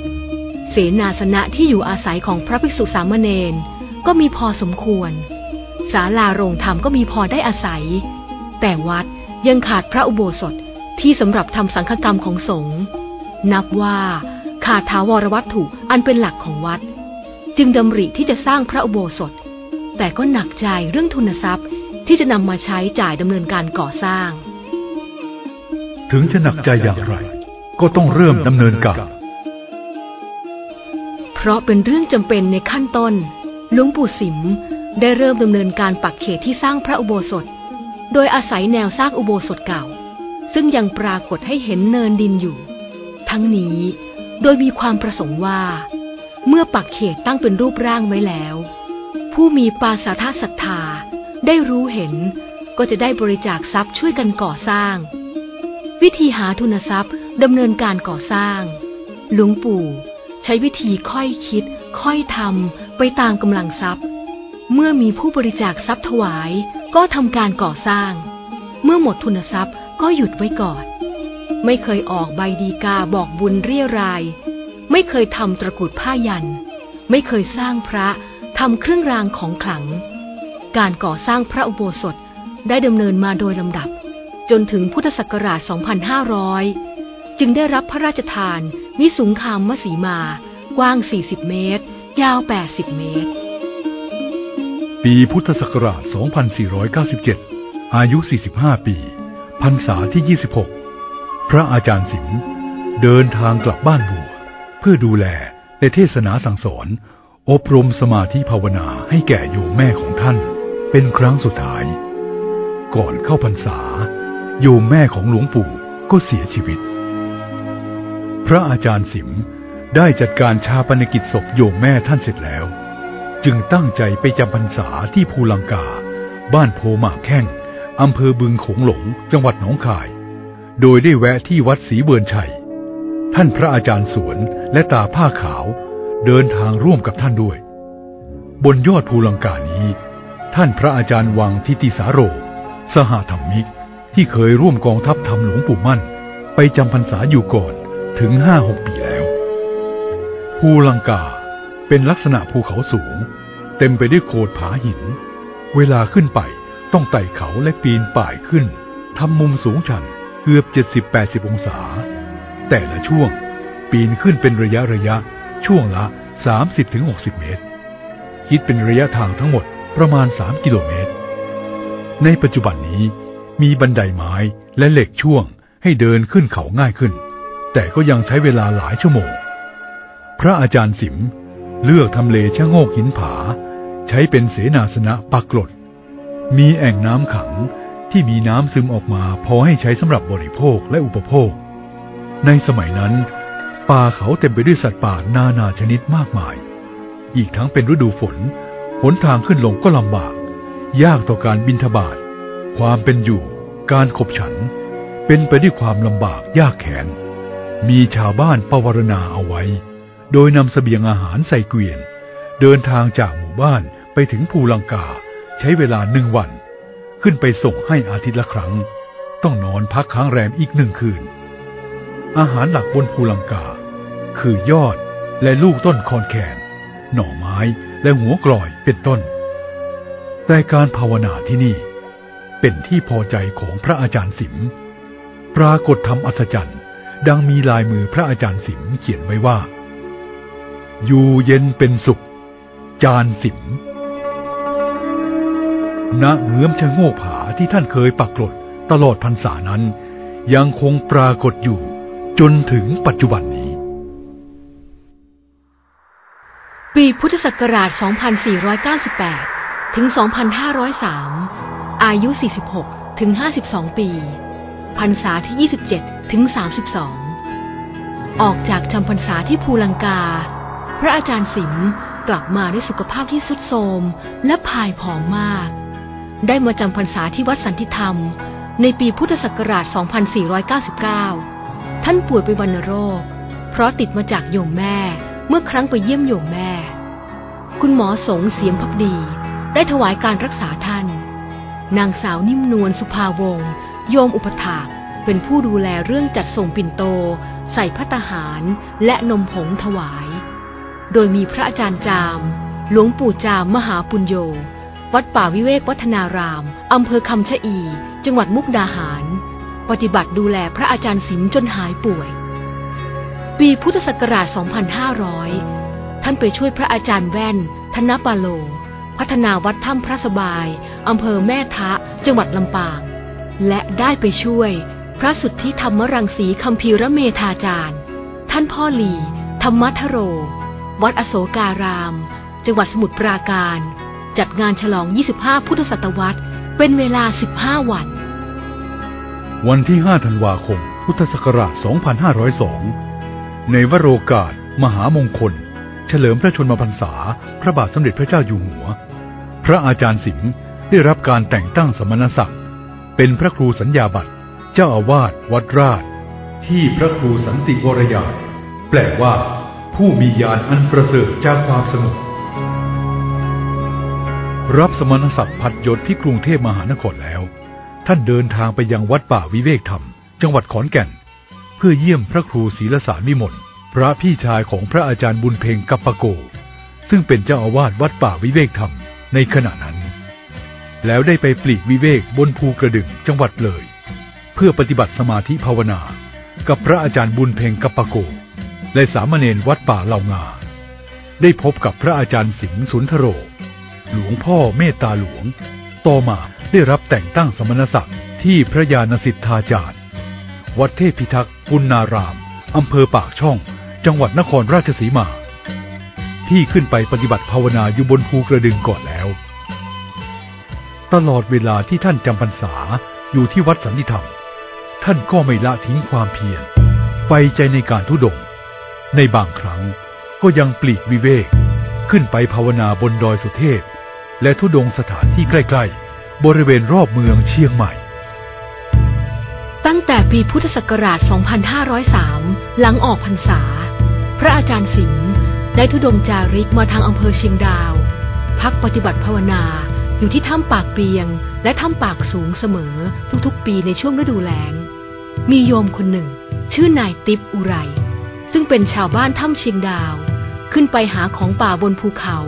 เสนาสนะที่อยู่อาศัยของพระภิกษุสามเณรก็มีพอสมควร ศาลาโรงธรรมก็มีพอได้อาศัย แต่วัดยังขาดพระอุโบสถที่สำหรับทำสังฆกรรมของสงฆ์นับว่าขาดถาวรวัตถุอันเป็นหลักของวัด จึงดำริที่จะสร้างพระอุโบสถ แต่ก็หนักใจเรื่องทุนทรัพย์ ที่จะนำมาใช้จ่ายดำเนินการก่อสร้าง ถึงจะหนักใจอย่างไร ก็ต้องเริ่มดำเนินการ เพราะเป็นเรื่องจำเป็นในขั้นต้นหลวงปู่สิมได้เริ่มดำเนินการปักเขตที่สร้างพระอุโบสถ โดยอาศัยแนวสร้างอุโบสถเก่า ซึ่งยังปรากฏให้เห็นเนินดินอยู่ ทั้งนี้โดยมีความประสงค์ว่า เมื่อปักเขตตั้งเป็นรูปร่างไว้แล้ว ผู้มีปาสาทศรัทธา ได้รู้เห็น ก็จะได้บริจาคทรัพย์ช่วยกันก่อสร้าง วิธีหาทุนทรัพย์ดำเนินการก่อสร้าง หลวงปู่ ใช้วิธีค่อยคิด ค่อยทำไปตามกำลังทรัพย์ เมื่อมีผู้บริจาคทรัพย์ถวาย ก็ทำการก่อสร้าง เมื่อหมดทุนทรัพย์ก็หยุดไว้ก่อน ไม่เคยออกใบดีกาบอกบุญเรียราย ไม่เคยทำตะกุดผ้ายัน ไม่เคยสร้างพระทำเครื่องรางของขลัง การก่อสร้างพระอุโบสถได้ดำเนินมาโดยลำดับ จนถึงพุทธศักราช 2500 จึงได้รับพระราชทาน วิสุงคามมสีมา กว้าง 40 เมตร ยาว 80 เมตร ปีพุทธศักราช 2497 อายุ 45 ปี พรรษาที่ 26 พระอาจารย์สิมเดินทางกลับบ้านบัว เพื่อดูแลและเทศนาสั่งสอน อบรมสมาธิภาวนาให้แก่โยมแม่ของท่าน เป็นครั้งสุดท้าย ก่อนเข้าพรรษา โยมแม่ของหลวงปู่ก็เสียชีวิต พระอาจารย์สิมได้จัดการชาปนกิจศพโยมแม่ท่านเสร็จแล้ว จึงตั้งใจไปจำพรรษาที่ภูลังกา บ้านโพหมากแข้งอำเภอบึงโขงหลง จังหวัดหนองคาย โดยได้แวะที่วัดศรีเบือนชัย ท่านพระอาจารย์สวนและตาผ้าขาว เดินทางร่วมกับท่านด้วย บนยอดภูลังกานี้ ท่านพระอาจารย์วังทิติสาโร สหธรรมิก ที่เคยร่วมกองทัพธรรมหลวงปู่มั่น ไปจำพรรษาอยู่ก่อนถึงห้าหกปีแล้ว ภูลังกาเป็นลักษณะภูเขาสูง เต็มไปด้วยโขดผาหิน เวลาขึ้นไปต้องไต่เขาและปีนป่ายขึ้นทำมุมสูงชันเกือบ70-80องศา แต่ละช่วงปีนขึ้นเป็นระยะระยะช่วงละ30-60 เมตร คิดเป็นระยะทางทั้งหมด ประมาณ 3 กิโลเมตร ในปัจจุบันนี้มีบันไดไม้และเหล็กช่วงให้เดินขึ้นเขาง่ายขึ้น แต่ก็ยังใช้เวลาหลายชั่วโมง พระอาจารย์สิมเลือกทำเลชะโงกหินผา ใช้เป็นเสนาสนะปักกลด มีแอ่งน้ำขังที่มีน้ำซึมออกมาพอให้ใช้สำหรับบริโภคและอุปโภค ในสมัยนั้น ป่าเขาเต็มไปด้วยสัตว์ป่านานาชนิดมากมาย อีกทั้งเป็นฤดูฝน หนทางขึ้นลงก็ลำบาก ยากต่อการบินทบาท ความเป็นอยู่ การขบฉัน เป็นไปด้วยความลำบากยากแขน มีชาวบ้านประวรณาเอาไว้ โดยนำสเสบียงอาหารใส่เกวียน เดินทางจากหมู่บ้านไปถึงภูลังกาใช้เวลาหนึ่งวัน ขึ้นไปส่งให้อาทิตย์ละครั้ง ต้องนอนพักค้างแรมอีกหนึ่งคืน อาหารหลักบนภูลังกา คือยอดและลูกต้นคอนแคน หน่อไม้ และหัวกลอยเป็นต้น แต่การภาวนาที่นี่เป็นที่พอใจของพระอาจารย์สิม ปรากฏธรรมอัศจรรย์ดังมีลายมือพระอาจารย์สิมเขียนไว้ว่า อยู่เย็นเป็นสุข จานสิมณเงื้อมชะโงกผาที่ท่านเคยปักกลดตลอดพรรษานั้น ยังคงปรากฏอยู่จนถึงปัจจุบันนี้ ปีพุทธศักราช 2498 ถึง 2503 อายุ 46 ถึง 52 ปี พรรษาที่ 27 ถึง 32 ออกจากจำพรรษาที่ภูลังกา พระอาจารย์สิมกลับมาด้วยสุขภาพที่สุดโทรมและพายผอมมาก ได้มาจำพรรษาที่วัดสันติธรรม ในปีพุทธศักราช 2499 ท่านป่วยเป็นวัณโรค เพราะติดมาจากโยมแม่ เมื่อครั้งไปเยี่ยมโยมแม่ คุณหมอสงเสียมพักดี ได้ถวายการรักษาท่าน นางสาวนิ่มนวลสุภาวงศ์โยมอุปถากเป็นผู้ดูแลเรื่องจัดส่งปิ่นโต ใส่พัตหารและนมผงถวาย โดยมีพระอาจารย์จาม หลวงปู่จามมหาปุญโญ วัดป่าวิเวกวัฒนาราม อำเภอคำชะอี จังหวัดมุกดาหาร ปฏิบัติดูแลพระอาจารย์สิมจนหายป่วย ปีพุทธศักราช 2500 ท่านไปช่วยพระอาจารย์แว่น ธนปาโล พัฒนาวัดถ้ำพระสบาย อำเภอแม่ทะ จังหวัดลำปาง และได้ไปช่วย พระสุทธิธรรมรังสีคัมภีระเมธาจารย์ ท่านพ่อหลี ธรรมัทโร วัดอโศการาม จังหวัดสมุทรปราการ จัดงานฉลอง 25 พุทธศตวรรษ เป็นเวลา 15 วัน วันที่ 5 ธันวาคม พุทธศักราช 2502 ในวโรกาส มหามงคล เฉลิมพระชนมพรรษา พระบาทสมเด็จพระเจ้าอยู่หัว พระอาจารย์สิงห์ได้รับการแต่งตั้งสมณศักดิ์ เป็นพระครูสัญญาบัตรเจ้าอาวาสวัดราช ที่พระครูสันติวรยาแปลว่า ผู้มีญาณอันประเสริฐจากความสงบรับสมณศักดิ์พัดยศที่กรุงเทพมหานครแล้ว ท่านเดินทางไปยังวัดป่าวิเวกธรรม จังหวัดขอนแก่น เพื่อเยี่ยมพระครูศีลสารวิมลพระพี่ชายของพระอาจารย์บุญเพ็งกัปปโก ซึ่งเป็นเจ้าอาวาสวัดป่าวิเวกธรรมในขณะนั้น แล้วได้ไปปลีกวิเวกบนภูกระดึงจังหวัดเลย เพื่อปฏิบัติสมาธิภาวนา กับพระอาจารย์บุญเพ็งกัปปโก และสามเณรวัดป่าเหล่างา ได้พบกับพระอาจารย์สิงห์สุนทโร หลวงพ่อเมตตาหลวง ต่อมาได้รับแต่งตั้งสมณศักดิ์ที่พระยาณสิทธาจารย์ วัดเทพพิทักษ์ ปุณนาราม อำเภอปากช่อง จังหวัดนครราชสีมา ที่ขึ้นไปปฏิบัติภาวนาอยู่บนภูกระดึงก่อนแล้ว ตลอดเวลาที่ท่านจำพรรษาอยู่ที่วัดสันติธรรม ท่านก็ไม่ละทิ้งความเพียรไฟใจในการทุดง ในบางครั้งก็ยังปลีกวิเวก ขึ้นไปภาวนาบนดอยสุเทพ และทุดงสถานที่ใกล้ ๆ บริเวณรอบเมืองเชียงใหม่ ตั้งแต่ปีพุทธศักราช 2503 หลังออกพรรษา พระอาจารย์สิงห์ได้ทุดงจาริกมาทางอำเภอเชียงดาว พักปฏิบัติภาวนาอยู่ที่ถ้ำปากเปียง และถ้ำปากสูงเสมอทุกๆ ปีในช่วงฤดูแล้ง มีโยมคนหนึ่ง ชื่อนายติบอุไร ซึ่งเป็นชาวบ้านถ้ำเชียงดาว ขึ้นไปหาของป่าบนภูเขา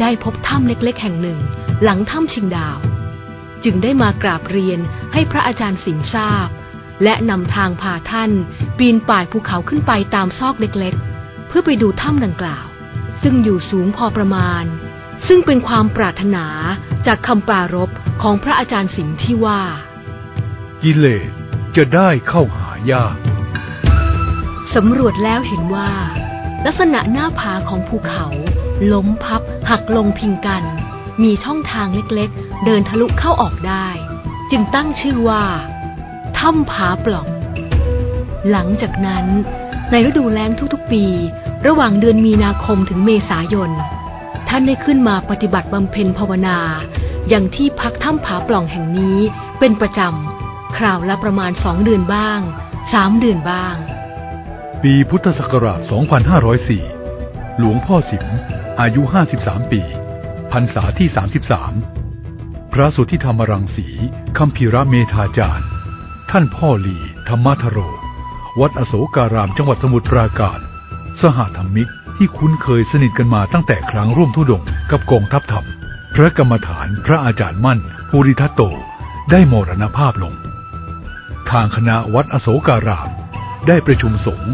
ได้พบถ้ำเล็กๆ แห่งหนึ่ง หลังถ้ำชิงดาว จึงได้มากราบเรียนให้พระอาจารย์สิงห์ทราบ และนำทางพาท่านปีนป่ายภูเขาขึ้นไปตามซอกเล็กๆ เพื่อไปดูถ้ำดังกล่าว ซึ่งอยู่สูงพอประมาณ ซึ่งเป็นความปรารถนาจากคำปรารภของพระอาจารย์สิงห์ที่ว่า กิเลสจะได้เข้าหายากสำรวจแล้วเห็นว่า ลักษณะหน้าผาของภูเขา ล้มพับหักลงพิงกัน มีช่องทางเล็กๆ เดินทะลุเข้าออกได้ จึงตั้งชื่อว่าถ้ำผาปล่อง หลังจากนั้นในฤดูแล้งทุกๆปี ระหว่างเดือนมีนาคมถึงเมษายน ท่านได้ขึ้นมาปฏิบัติบำเพ็ญภาวนา อย่างที่พักถ้ำผาปล่องแห่งนี้เป็นประจำ คราวละประมาณสองเดือนบ้างสามเดือนบ้าง ปีพุทธศักราช 2504 หลวงพ่อสิมอายุ 53 ปีพรรษาที่ 33 พระสุทธิธรรมรังสีคัมภีระเมธาจารย์ ท่านพ่อหลีธรรมทโร วัดอโศการาม จังหวัดสมุทรปราการ สหธรรมิกที่คุ้นเคยสนิทกันมาตั้งแต่ครั้งร่วมทุดงกับกองทัพธรรม พระกรรมฐานพระอาจารย์มั่นภูริทัตโต ได้มรณภาพลง ทางคณะวัดอโศการาม ได้ประชุมสงฆ์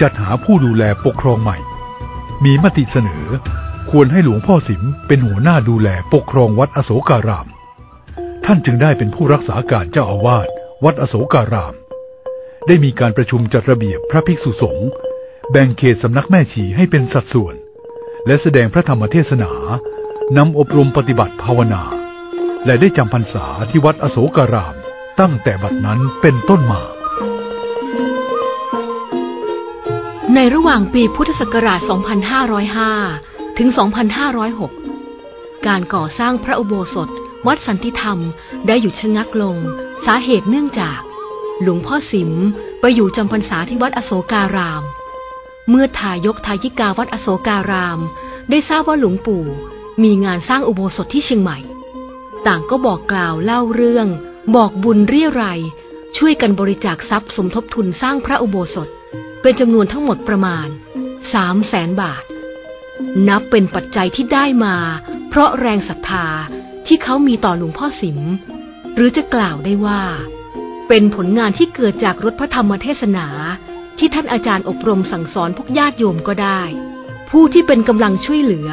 จัดหาผู้ดูแลปกครองใหม่ มีมติเสนอ ควรให้หลวงพ่อสิมเป็นหัวหน้าดูแลปกครองวัดอโศการาม ท่านจึงได้เป็นผู้รักษาการเจ้าอาวาสวัดอโศการาม ได้มีการประชุมจัดระเบียบพระภิกษุสงฆ์แบ่งเขตสำนักแม่ชีให้เป็นสัดส่วน และแสดงพระธรรมเทศนานำอบรมปฏิบัติภาวนา และได้จำพรรษาที่วัดอโศการาม ตั้งแต่บัดนั้นเป็นต้นมา ในระหว่างปีพุทธศักราช 2505 ถึง 2506 การก่อสร้างพระอุโบสถ วัดสันติธรรมได้หยุดชะงักลง สาเหตุเนื่องจาก หลวงพ่อสิมไปอยู่จำพรรษาที่วัดอโศการาม เมื่อทายกทายิกาวัดอโศการาม ได้ทราบว่าหลวงปู่มีงานสร้างอุโบสถที่เชียงใหม่ ต่างก็บอกกล่าวเล่าเรื่อง บอกบุญเรียรายช่วยกันบริจาคทรัพย์สมทบทุนสร้างพระอุโบสถ เป็นจำนวนทั้งหมดประมาณสามแสนบาท นับเป็นปัจจัยที่ได้มา เพราะแรงศรัทธา ที่เขามีต่อหลวงพ่อสิม หรือจะกล่าวได้ว่า เป็นผลงานที่เกิดจากรถพระธรรมเทศนา ที่ท่านอาจารย์อบรมสั่งสอนพวกญาติโยมก็ได้ ผู้ที่เป็นกำลังช่วยเหลือ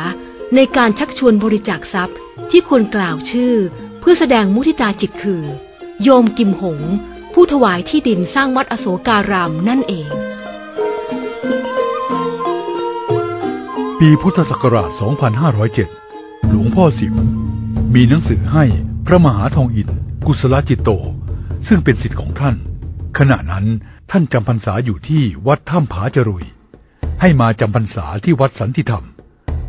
ในการชักชวนบริจาคทรัพย์ ที่ควรกล่าวชื่อ เพื่อแสดงมุทิตาจิตคือ โยมกิมหง ผู้ถวายที่ดินสร้างวัดอโศการามนั่นเอง ปีพุทธศักราช 2507 หลวงพ่อสิม มีหนังสือให้พระมหาทองอินกุศลจิตโต ซึ่งเป็นสิทธิ์ของท่าน ขณะนั้นท่านจำพรรษาอยู่ที่วัดถ้ำผาจรุย ให้มาจำพรรษาที่วัดสันติธรรม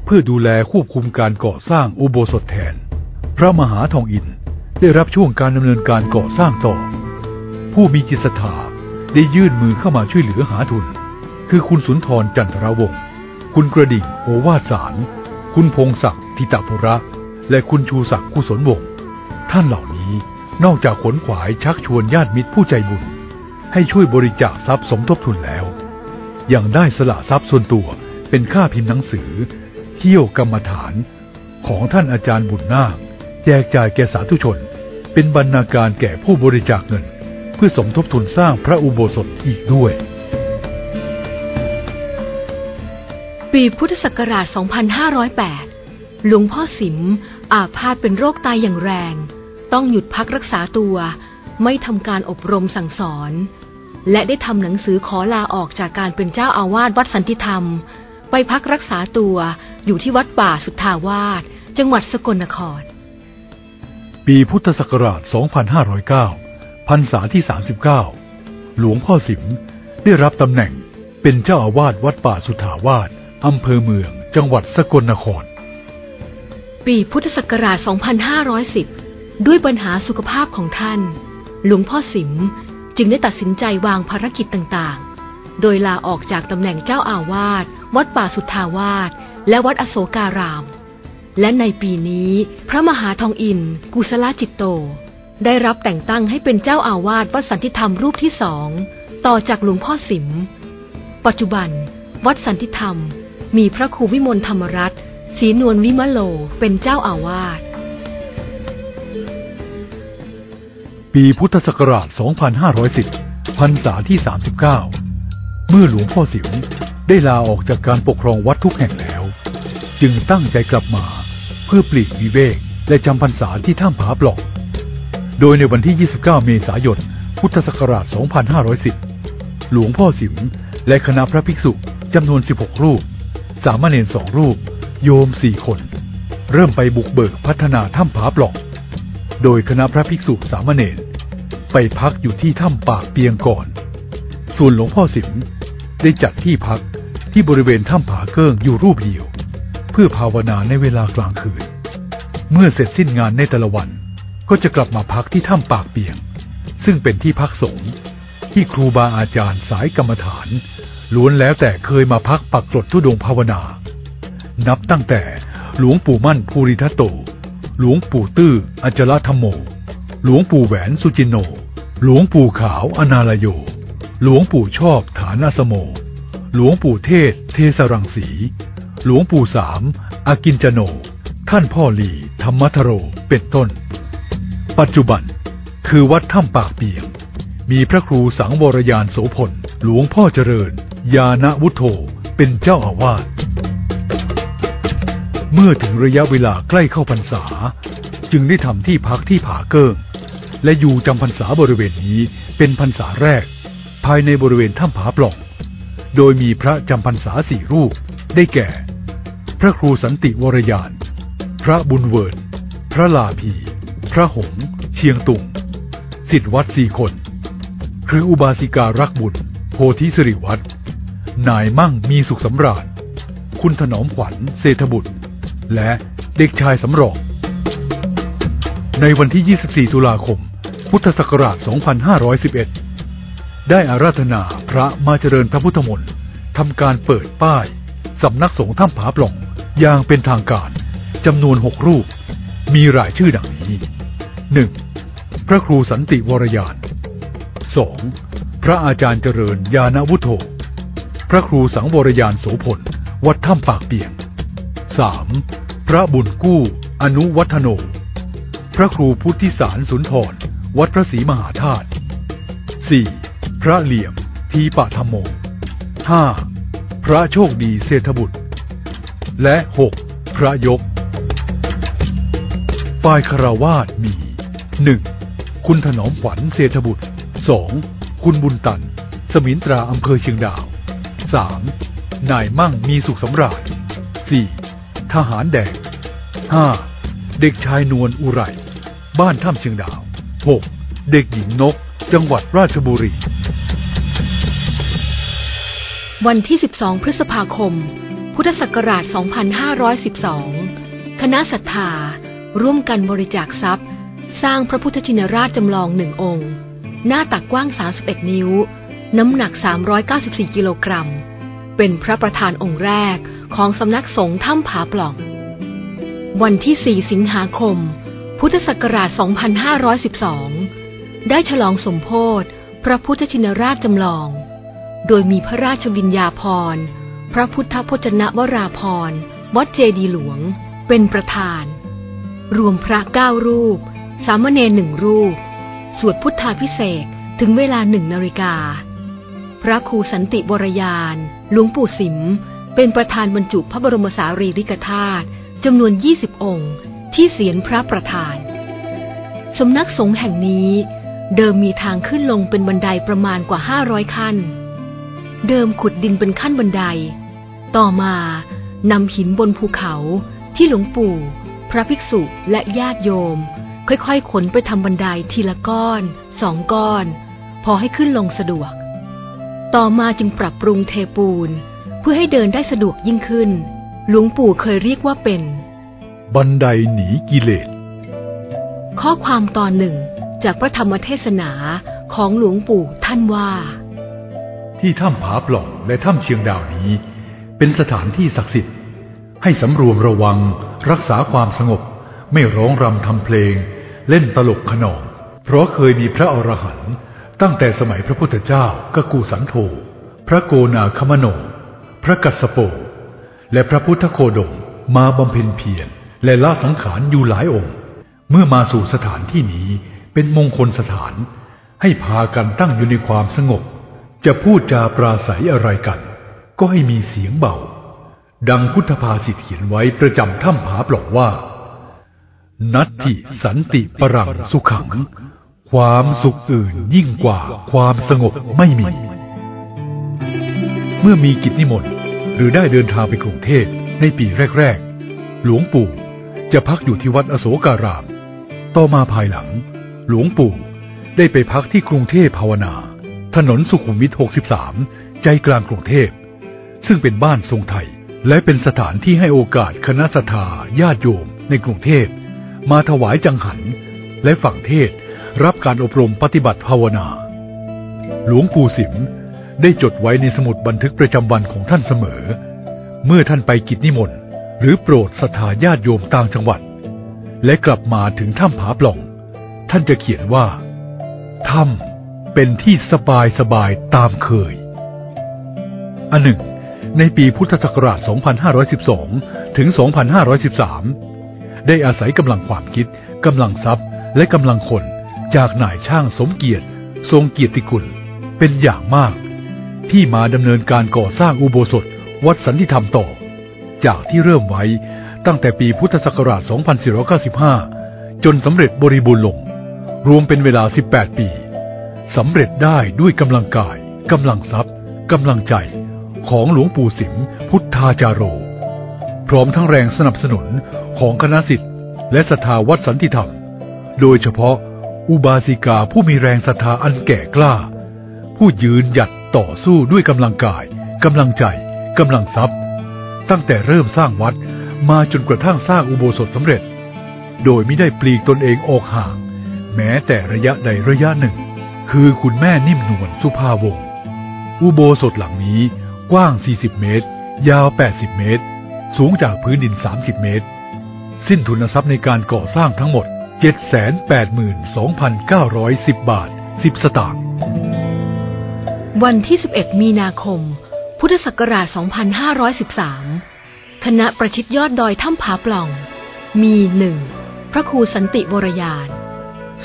เพื่อดูแลควบคุมการก่อสร้างอุโบสถแทน พระมหาทองอินได้รับช่วงการดำเนินการก่อสร้างต่อ ผู้มีจิตศรัทธาได้ยื่นมือเข้ามาช่วยเหลือหาทุน คือคุณสุนทรจันทรวงศ์คุณกระดิ่งโอวาสาร คุณพงศักดิ์ทิตาภุระ และคุณชูศักดิ์กุศลวงศ์ท่านเหล่านี้นอกจากขนขวายชักชวนญาติมิตรผู้ใจบุญ ให้ช่วยบริจาคทรัพย์สมทบทุนแล้ว ยังได้สละทรัพย์ส่วนตัวเป็นค่าพิมพ์หนังสือ เที่ยวกรรมฐานของท่านอาจารย์บุญนาค แจกจ่ายแก่สาธุชน เป็นบรรณาการแก่ผู้บริจาคเงิน เพื่อสมทบทุนสร้างพระอุโบสถอีกด้วย ปีพุทธศักราช 2508 หลวงพ่อสิม อาพาธเป็นโรคตายอย่างแรง ต้องหยุดพักรักษาตัว ไม่ทำการอบรมสั่งสอน และได้ทำหนังสือขอลาออกจากการเป็นเจ้าอาวาสวัดสันติธรรม ไปพักรักษาตัวอยู่ที่วัดป่าสุทธาวาสจังหวัดสกลนคร ปีพุทธศักราช 2509 พรรษาที่ 39 หลวงพ่อสิมได้รับตำแหน่งเป็นเจ้าอาวาสวัดป่าสุทธาวาสอำเภอเมือง จังหวัดสกลนคร ปีพุทธศักราช 2510 ด้วยปัญหาสุขภาพของท่าน หลวงพ่อสิมจึงได้ตัดสินใจวางภารกิจต่างๆ โดยลาออกจากตำแหน่งเจ้าอาวาส วัดป่าสุทธาวาส และวัดอโศการาม และในปีนี้พระมหาทองอิน กุศลจิตโต ได้รับแต่งตั้งให้เป็นเจ้าอาวาสวัดสันติธรรมรูปที่สอง ต่อจากหลวงพ่อสิม ปัจจุบัน วัดสันติธรรม มีพระครูวิมลธรรมรัตน์ ศรีนวลวิมโลเป็นเจ้าอาวาส ปีพุทธศักราช 2510 พรรษาที่ 39 เมื่อหลวงพ่อสิวได้ลาออกจากการปกครองวัดทุกแห่งแล้ว จึงตั้งใจกลับมาเพื่อปลีกวิเวกและจำพรรษาที่ถ้ำผาปล่อง โดยในวันที่ 29 เมษายน พุทธศักราช 2510 หลวงพ่อสิมและคณะพระภิกษุจำนวน 16 รูป สามเณรสองรูป โยมสี่คน เริ่มไปบุกเบิกพัฒนาถ้ำผาปล่อง โดยคณะพระภิกษุสามเณรไปพักอยู่ที่ถ้ำปากเปียงก่อน ส่วนหลวงพ่อสิมได้จัดที่พักที่บริเวณถ้ำผาเกิ้งอยู่รูปเดียว เพื่อภาวนาในเวลากลางคืน เมื่อเสร็จสิ้นงานในแต่ละวันก็จะกลับมาพักที่ถ้ำปากเปียง ซึ่งเป็นที่พักสงฆ์ที่ครูบาอาจารย์สายกรรมฐานล้วนแล้วแต่เคยมาพักปักกรดทุดงภาวนา นับตั้งแต่หลวงปู่มั่นภูริทัตโต หลวงปู่ตื้ออจลธรรมโม หลวงปู่แหวนสุจินโน หลวงปู่ขาวอนาลโย หลวงปู่ชอบฐานาสโม หลวงปู่เทศ เทสรังสี หลวงปู่สามอากินจโน ท่านพ่อหลีธรรมทโร เป็นต้น ปัจจุบันคือวัดถ้ำปากเปียง มีพระครูสังวรยานโสพล หลวงพ่อเจริญ ยาณวุฒโธ เป็นเจ้าอาวาส เมื่อถึงระยะเวลาใกล้เข้าพรรษา จึงได้ทำที่พักที่ผาเกิ้ง และอยู่จำพรรษาบริเวณนี้เป็นพรรษาแรก ภายในบริเวณถ้ำผาปล่อง โดยมีพระจำพรรษาสี่รูป ได้แก่ พระครูสันติวรยาน พระบุญเวิร์นพระลาภีพระหงส์เชียงตุงสิทธวัดสี่คน คืออุบาสิการักบุญโพธิสิริวัตรนายมั่งมีสุขสำราญ คุณถนอมขวัญเศรษฐบุตร และเด็กชายสำรอง ในวันที่ 24 ตุลาคม พุทธศักราช 2511 ได้อาราธนาพระมาเจริญพระพุทธมนต์ทำการเปิดป้ายสำนักสงฆ์ถ้ำผาปล่องอย่างเป็นทางการจำนวนหกรูป มีรายชื่อดังนี้ 1. พระครูสันติวรยาน 2. พระอาจารย์เจริญยาณวุฒโธ พระครูสังวรยานโสพล วัดถ้ำปากเปียง 3. พระบุญกู้ อนุวัฒโน พระครูพุทธิสารสุนทร วัดพระศรีมหาธาตุ 4. พระเหลี่ยม ทีปะธรรมโม 5. พระโชคดีเศรษฐบุตร และ 6. พระยก ฝ่ายคาราวาสมี 1. คุณถนอมขวัญเศรษฐบุตร 2. คุณบุญตัน สมินตราอำเภอเชียงดาว 3. นายมั่งมีสุขสำราญ 4. ทหารแดง 5. เด็กชายนวลอุไร บ้านถ้ำเชียงดาว 6. เด็กหญิงนก จังหวัดราชบุรี วันที่ 12 พฤษภาคม พุทธศักราช 2512 คณะศรัทธา ร่วมกันบริจาคทรัพย์ สร้างพระพุทธชินราชจำลองหนึ่งองค์ หน้าตักกว้าง 31 นิ้ว น้ำหนัก 394 กิโลกรัม เป็นพระประธานองค์แรกของสำนักสงฆ์ถ้ำผาปล่อง วันที่ 4 สิงหาคม พุทธศักราช 2512 ได้ฉลองสมโพธิพระพุทธชินราชจำลอง โดยมีพระราชวิญญาภรณ์ พระพุทธพจนวราภรณ์วัดเจดีหลวง เป็นประธาน รวมพระเก้ารูป สามเณรหนึ่งรูป สวดพุทธาพิเศษถึงเวลาหนึ่งนาฬิกา พระครูสันติวรยาน หลวงปู่สิม เป็นประธานบรรจุพระบรมสารีริกธาตุจำนวน 20 องค์ ที่เสียนพระประธาน สำนักสงฆ์แห่งนี้เดิมมีทางขึ้นลงเป็นบันไดประมาณกว่า 500 ขั้น เดิมขุดดินเป็นขั้นบันได ต่อมานำหินบนภูเขาที่หลวงปู่ พระภิกษุและญาติโยม ค่อยๆ ขนไปทำบันไดทีละก้อนสองก้อน พอให้ขึ้นลงสะดวก ต่อมาจึงปรับปรุงเทปูน เพื่อให้เดินได้สะดวกยิ่งขึ้น หลวงปู่เคยเรียกว่าเป็น บันไดหนีกิเลส ข้อความตอนหนึ่งจากพระธรรมเทศนาของหลวงปู่ท่านว่า ที่ถ้ำผาปล่องและถ้ำเชียงดาวนี้ เป็นสถานที่ศักดิ์สิทธิ์ ให้สำรวมระวัง รักษาความสงบ ไม่ร้องรำทำเพลง เล่นตลกขนอง เพราะเคยมีพระอรหันต์ ตั้งแต่สมัยพระพุทธเจ้ากกูสันโธพระโกนาคมโน พระกัสโป และพระพุทธโคดมมาบำเพ็ญเพียรและละสังขารอยู่หลายองค์ เมื่อมาสู่สถานที่นี้เป็นมงคลสถาน ให้พากันตั้งอยู่ในความสงบ จะพูดจาปราศัยอะไรกัน ก็ให้มีเสียงเบา ดังพุทธภาษิตเขียนไว้ประจำถ้ำผาปล่องว่า นัตติสันติปรังสุขัง ความสุขอื่นยิ่งกว่าความสงบไม่มี เมื่อมีกิจนิมนต์หรือได้เดินทางไปกรุงเทพในปีแรก ๆ หลวงปู่จะพักอยู่ที่วัดอโศการาม ต่อมาภายหลัง หลวงปู่ได้ไปพักที่กรุงเทพภาวนา ถนนสุขุมวิท 63 ใจกลางกรุงเทพ ซึ่งเป็นบ้านทรงไทย และเป็นสถานที่ให้โอกาสคณะสัตยาญาติโยมในกรุงเทพ มาถวายจังหันและฝั่งเทศ รับการอบรมปฏิบัติภาวนา หลวงปู่สิมได้จดไว้ในสมุดบันทึกประจำวันของท่านเสมอ เมื่อท่านไปกิจนิมนต์หรือโปรดสถาญาติโยมต่างจังหวัด และกลับมาถึงถ้ำผาปล่อง ท่านจะเขียนว่าถ้ำเป็นที่สบายสบายตามเคย อันหนึ่ง ในปีพุทธศักราช 2512 ถึง 2513 ได้อาศัยกำลังความคิดกำลังทรัพย์และกำลังคน จากนายช่างสมเกียรติ ทรงเกียรติคุณเป็นอย่างมาก ที่มาดำเนินการก่อสร้างอุโบสถวัดสันติธรรมต่อ จากที่เริ่มไว้ตั้งแต่ปีพุทธศักราช 2495 จนสำเร็จบริบูรณ์ลง รวมเป็นเวลา 18 ปีสำเร็จได้ด้วยกำลังกายกำลังทรัพย์กำลังใจของหลวงปู่สิมพุทธาจาโร พร้อมทั้งแรงสนับสนุนของคณะสิทธิ์และศรัทธาวัดสันติธรรม โดยเฉพาะ อุบาสิกาผู้มีแรงศรัทธาอันแก่กล้า ผู้ยืนหยัดต่อสู้ด้วยกำลังกายกำลังใจกำลังทรัพย์ ตั้งแต่เริ่มสร้างวัดมาจนกระทั่งสร้างอุโบสถสำเร็จ โดยไม่ได้ปลีกตนเองออกห่าง แม้แต่ระยะใดระยะหนึ่ง คือคุณแม่นิ่มนวลสุภาวงศ์อุโบสถหลังนี้กว้าง 40 เมตร ยาว 80 เมตร สูงจากพื้นดิน 30 เมตร สิ้นทุนทรัพย์ในการก่อสร้างทั้งหมด 782,910 บาท 10 สตางค์ วันที่ 11 มีนาคม พุทธศักราช 2513 คณะประชิดยอดดอยถ้ำผาปล่อง มีหนึ่งพระครูสันติวรยาน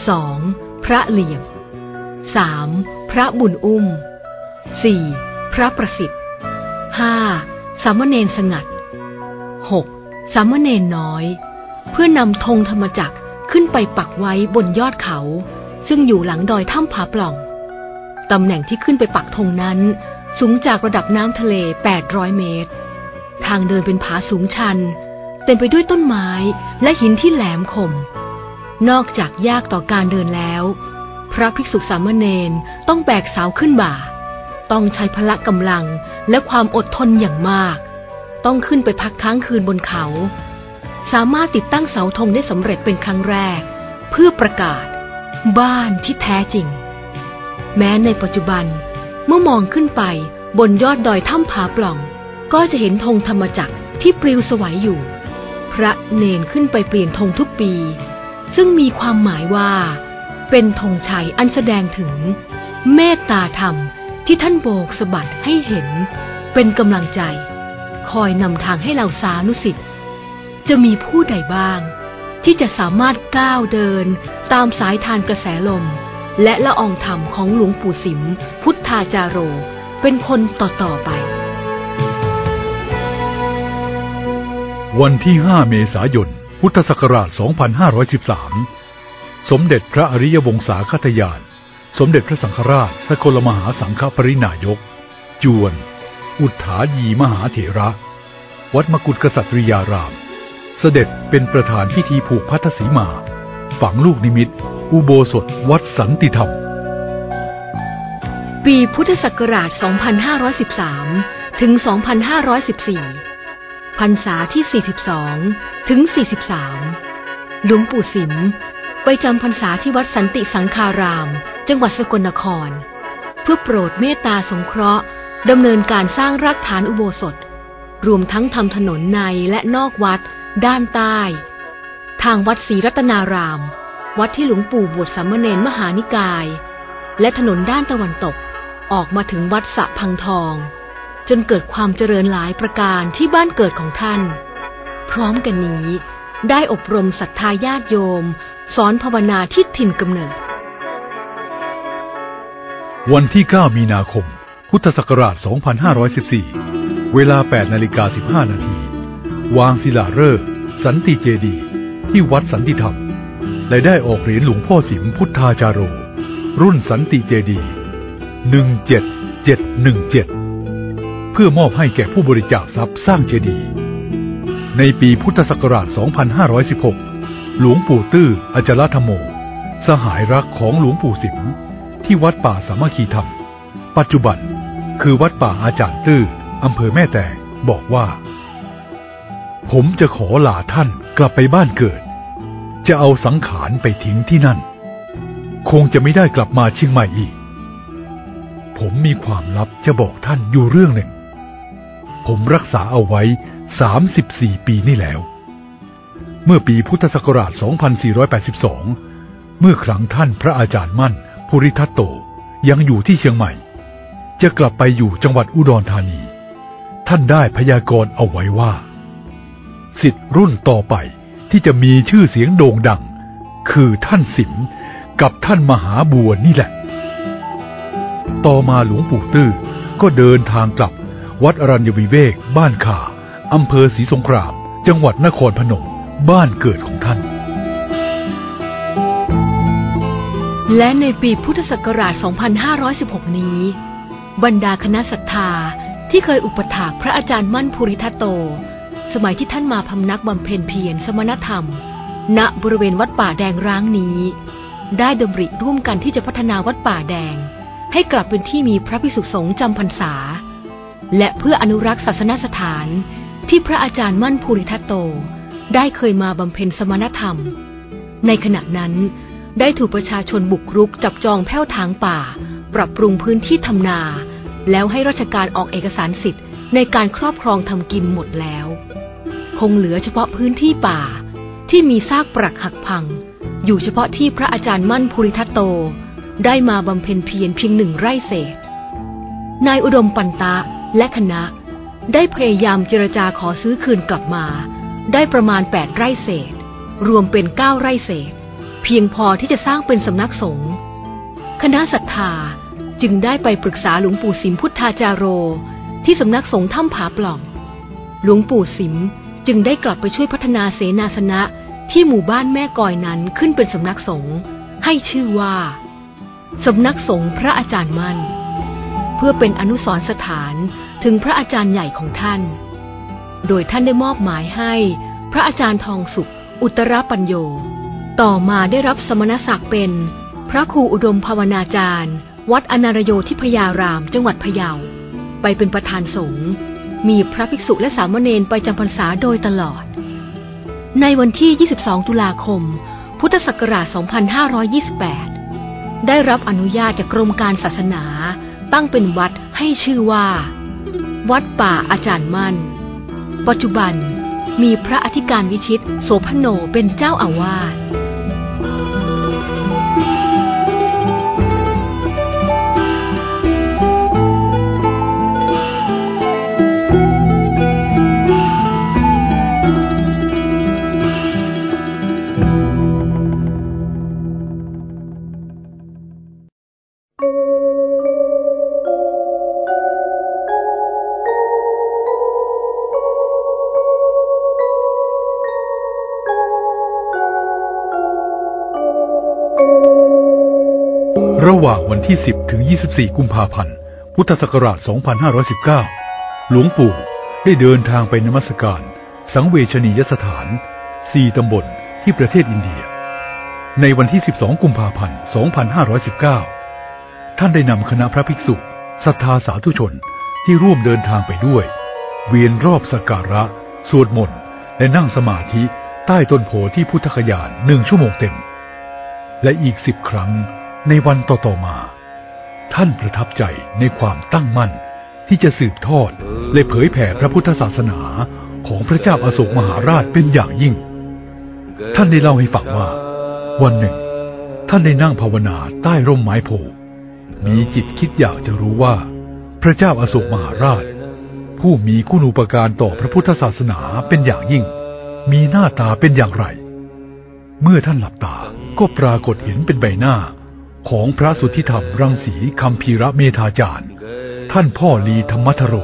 สองพระเหลี่ยมสามพระบุญอุ้มสี่พระประสิทธิ์ห้าสามเณรสงัดหกสามเณรน้อย เพื่อนำธงธรรมจักร ขึ้นไปปักไว้บนยอดเขา ซึ่งอยู่หลังดอยถ้ำผาปล่อง ตำแหน่งที่ขึ้นไปปักธงนั้น สูงจากระดับน้ำทะเล 800 เมตร ทางเดินเป็นผาสูงชัน เต็มไปด้วยต้นไม้และหินที่แหลมคม นอกจากยากต่อการเดินแล้ว พระภิกษุสามเณรต้องแบกเสาขึ้นบ่า ต้องใช้พละกำลังและความอดทนอย่างมาก ต้องขึ้นไปพักค้างคืนบนเขา สามารถติดตั้งเสาธงได้สำเร็จเป็นครั้งแรก เพื่อประกาศ บ้านที่แท้จริง แม้ในปัจจุบัน เมื่อมองขึ้นไปบนยอดดอยถ้ำผาปล่อง ก็จะเห็นธงธรรมจักรที่ปลิวสวัยอยู่ พระเนนขึ้นไปเปลี่ยนธงทุกปี ซึ่งมีความหมายว่า เป็นธงชัยอันแสดงถึง เมตตาธรรมที่ท่านโบกสะบัดให้เห็น เป็นกำลังใจ คอยนำทางให้เราสานุสิทธิ์ จะมีผู้ใดบ้าง ที่จะสามารถก้าวเดิน ตามสายทานกระแสลม และละอองธรรมของหลวงปู่สิม พุทธาจาโร เป็นคนต่อ ๆ ไป วันที่ 5 เมษายน พุทธศักราช 2513 สมเด็จพระอริยวงศาคตยาน สมเด็จพระสังฆราช สกลมหาสังฆปรินายก จวน อุทธายีมหาเถระ วัดมกุฎกษัตริยาราม เสด็จเป็นประธานพิธีผูกพัทธสีมา ฝังลูกนิมิต อุโบสถวัดสันติธรรม ปีพุทธศักราช 2513 ถึง 2514 พรรษาที่ 42 ถึง 43 หลวงปู่สิม ไปจำพรรษาที่วัดสันติสังคาราม จังหวัดสกลนคร เพื่อโปรดเมตตาสงเคราะห์ดำเนินการสร้างรากฐานอุโบสถ รวมทั้งทำถนนในและนอกวัด ด้านใต้ ทางวัดศรีรัตนาราม วัดที่หลวงปู่บวชสามเณรมหานิกาย และถนนด้านตะวันตกออกมาถึงวัดสะพังทอง จนเกิดความเจริญหลายประการที่บ้านเกิดของท่าน พร้อมกันนี้ ได้อบรมศรัทธาญาติโยม สอนภาวนาที่ถิ่นกำเนิด วันที่ 9 มีนาคม พุทธศักราช 2514 เวลา 8 นาฬิกา 15 นาที วางศิลาฤกษ์สันติเจดีย์ที่วัดสันติธรรม และได้ออกเหรียญหลวงพ่อสิมพุทธาจาโร รุ่นสันติเจดีย์17717 เพื่อมอบให้แก่ผู้บริจาคทรัพย์สร้างเจดีย์ในปีพุทธศักราช 2516 หลวงปู่ตื้ออจลธรรมโม สหายรักของหลวงปู่สิมที่วัดป่าสามัคคีธรรม ปัจจุบันคือวัดป่าอาจารย์ตื้ออำเภอแม่แตงบอกว่า ผมจะขอลาท่านกลับไปบ้านเกิด จะเอาสังขารไปทิ้งที่นั่น คงจะไม่ได้กลับมาเชียงใหม่อีก ผมมีความลับจะบอกท่านอยู่เรื่องหนึ่ง ผมรักษาเอาไว้ 34 ปีนี่แล้ว เมื่อปีพุทธศักราช 2482 เมื่อครั้งท่านพระอาจารย์มั่น ภูริทัตโตยังอยู่ที่เชียงใหม่ จะกลับไปอยู่จังหวัดอุดรธานี ท่านได้พยากรณ์เอาไว้ว่า สิทธิ์รุ่นต่อไปที่จะมีชื่อเสียงโด่งดัง คือท่านสิมกับท่านมหาบัวนี่แหละ ต่อมาหลวงปู่ตื้อก็เดินทางกลับ วัดอรัญญวิเวก บ้านข่าอำเภอศรีสงคราม จังหวัดนครพนม บ้านเกิดของท่าน และในปีพุทธศักราช 2516 นี้ บรรดาคณะศรัทธาที่เคยอุปถากพระอาจารย์มั่นภูริทัตโต สมัยที่ท่านมาพำนักบำเพ็ญเพียรสมณธรรม ณบริเวณวัดป่าแดงร้างนี้ ได้ดำริร่วมกันที่จะพัฒนาวัดป่าแดง ให้กลับเป็นที่มีพระภิกษุสงฆ์จำพรรษา และเพื่ออนุรักษ์ศาสนสถานที่พระอาจารย์มั่นภูริทัตโต ได้เคยมาบำเพ็ญสมณธรรม ในขณะนั้นได้ถูกประชาชนบุกรุกจับจองแผ้วถางป่า ปรับปรุงพื้นที่ทำนา แล้วให้ราชการออกเอกสารสิทธิ์ ในการครอบครองทำกินหมดแล้ว คงเหลือเฉพาะพื้นที่ป่าที่มีซากปรักหักพัง อยู่เฉพาะที่พระอาจารย์มั่นภูริทัตโต ได้มาบำเพ็ญเพียรเพียงหนึ่งไร่เศษ นายอุดมปันตะและคณะ ได้พยายามเจรจาขอซื้อคืนกลับมา ได้ประมาณ8ไร่เศษ รวมเป็น9ไร่เศษ เพียงพอที่จะสร้างเป็นสำนักสงฆ์คณะศรัทธาจึงได้ไปปรึกษาหลวงปู่สิมพุทธาจารโร ที่สำนักสงฆ์ถ้ำผาปล่อง หลวงปู่สิมจึงได้กลับไปช่วยพัฒนาเสนาสนะที่หมู่บ้านแม่กอยนั้นขึ้นเป็นสำนักสงฆ์ให้ชื่อว่าสำนักสงฆ์พระอาจารย์มั่น เพื่อเป็นอนุสรสถานถึงพระอาจารย์ใหญ่ของท่าน โดยท่านได้มอบหมายให้ พระอาจารย์ทองสุข อุตรปัญโย ต่อมาได้รับสมณศักดิ์เป็น พระครูอุดมภาวนาจารย์ วัดอนารโยทิพยารามจังหวัดพะเยา ไปเป็นประธานสงฆ์มีพระภิกษุและสามเณรไปจำพรรษาโดยตลอด ในวันที่ 22 ตุลาคม พุทธศักราช 2528 ได้รับอนุญาตจากกรมการศาสนาตั้งเป็นวัดให้ชื่อว่า วัดป่าอาจารย์มั่น ปัจจุบันมีพระอธิการวิชิตโสพโนเป็นเจ้าอาวาส ที่ 10 ถึง 24 กุมภาพันธ์ พุทธศักราช 2519 หลวงปู่ได้เดินทางไปนมัสการ สังเวชนียสถาน 4 ตำบลที่ประเทศอินเดีย ในวันที่ 12 กุมภาพันธ์ 2519 ท่านได้นำคณะพระภิกษุศรัทธาสาธุชนที่ร่วมเดินทางไปด้วย เวียนรอบสักการะ สวดมนต์ และนั่งสมาธิใต้ต้นโพที่พุทธคยานหนึ่งชั่วโมงเต็ม และอีกสิบครั้ง ในวันต่อๆมา ท่านประทับใจในความตั้งมั่น ที่จะสืบทอดและเผยแผ่พระพุทธศาสนาของพระเจ้าอาโศกมหาราชเป็นอย่างยิ่ง ท่านได้เล่าให้ฟังว่า วันหนึ่ง ท่านได้นั่งภาวนาใต้ร่มไม้โพมีจิตคิดอยากจะรู้ว่า พระเจ้าอาโศกมหาราช ผู้มีคุณูปการต่อพระพุทธศาสนาเป็นอย่างยิ่ง มีหน้าตาเป็นอย่างไร เมื่อท่านหลับตาก็ปรากฏเห็นเป็นใบหน้า ของพระสุทธิธรรมรังสีคำพีระเมธาจารย์ ท่านพ่อลีธรรมทโร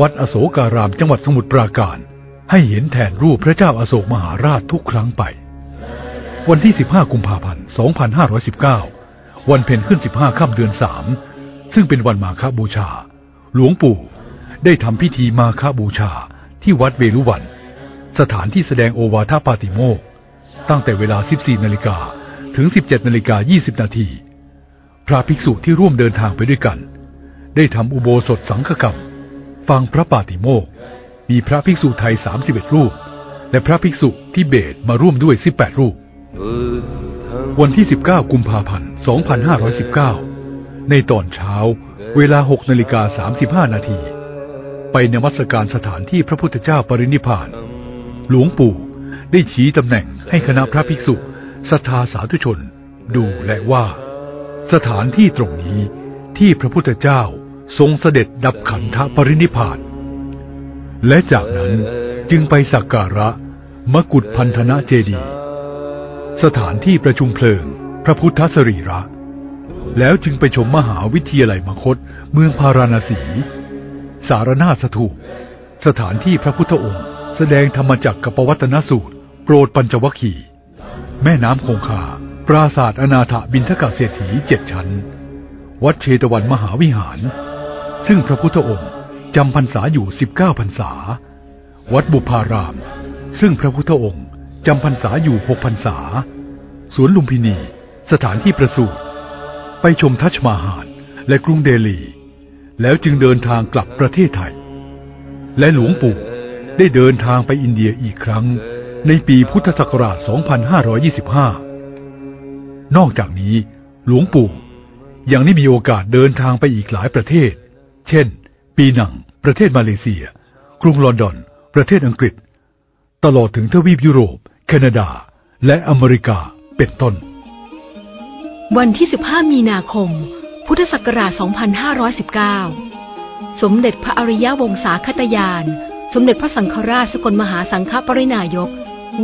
วัดอโศการามจังหวัดสมุทรปราการ ให้เห็นแทนรูปพระเจ้าอาโศกมหาราชทุกครั้งไป วันที่ 15 กุมภาพันธ์ 2519 วันเพ็ญขึ้น 15 ค่ำเดือน 3 ซึ่งเป็นวันมาฆบูชา หลวงปู่ได้ทำพิธีมาฆบูชาที่วัดเวลุวัน สถานที่แสดงโอวาทปาติโมกตั้งแต่เวลา 14 นาฬิกา ถึง 17นาฬิกา20 นาที พระภิกษุที่ร่วมเดินทางไปด้วยกัน ได้ทำอุโบสถสังฆกรรม ฟังพระปาติโมกมีพระภิกษุไทย 31 รูป และพระภิกษุที่เบตมาร่วมด้วย 18 รูป วันที่ 19 กุมภาพันธ์ 2519 ในตอนเช้า เวลา 6นาฬิกา35 นาที ไปนมัสการสถานที่พระพุทธเจ้าปรินิพาน หลวงปู่ได้ชี้ตำแหน่งให้คณะพระภิกษุ ศรัทธาสาธุชนดูและว่า สถานที่ตรงนี้ที่พระพุทธเจ้าทรงเสด็จดับขันธปรินิพพาน และจากนั้นจึงไปสักการะมกุฏพันธนะเจดี สถานที่ประชุมเพลิง พระพุทธสรีระ แล้วจึงไปชมมหาวิทยาลัยมคตเมืองพาราณสี สารนาสถูปสถานที่พระพุทธองค์ แสดงธรรมจักรกับปวัตนสูตร โปรดปัญจวัคคีย์ แม่น้ำคงคา ปราศาสตร์อนาถบินทกะเศรษฐีเจ็ดชั้น วัดเชตวันมหาวิหาร ซึ่งพระพุทธองค์จำพรรษาอยู่สิบเก้าพรรษา วัดบุพาราม ซึ่งพระพุทธองค์จำพรรษาอยู่หกพรรษา สวนลุมพินี สถานที่ประสูติไปชมทัชมาฮาลและกรุงเดลี แล้วจึงเดินทางกลับประเทศไทย และหลวงปู่ได้เดินทางไปอินเดียอีกครั้ง ในปีพุทธศักราช 2525 นอกจากนี้ หลวงปู่ยังได้มีโอกาสเดินทางไปอีกหลายประเทศ เช่น ปีหนัง ประเทศมาเลเซีย กรุงลอนดอน ประเทศอังกฤษ ตลอดถึงทวีปยุโรป แคนาดา และอเมริกา เป็นต้น วันที่ 15 มีนาคม พุทธศักราช 2519 สมเด็จพระอริยวงศาคตยาน สมเด็จพระสังฆราชสกลมหาสังฆปรินายก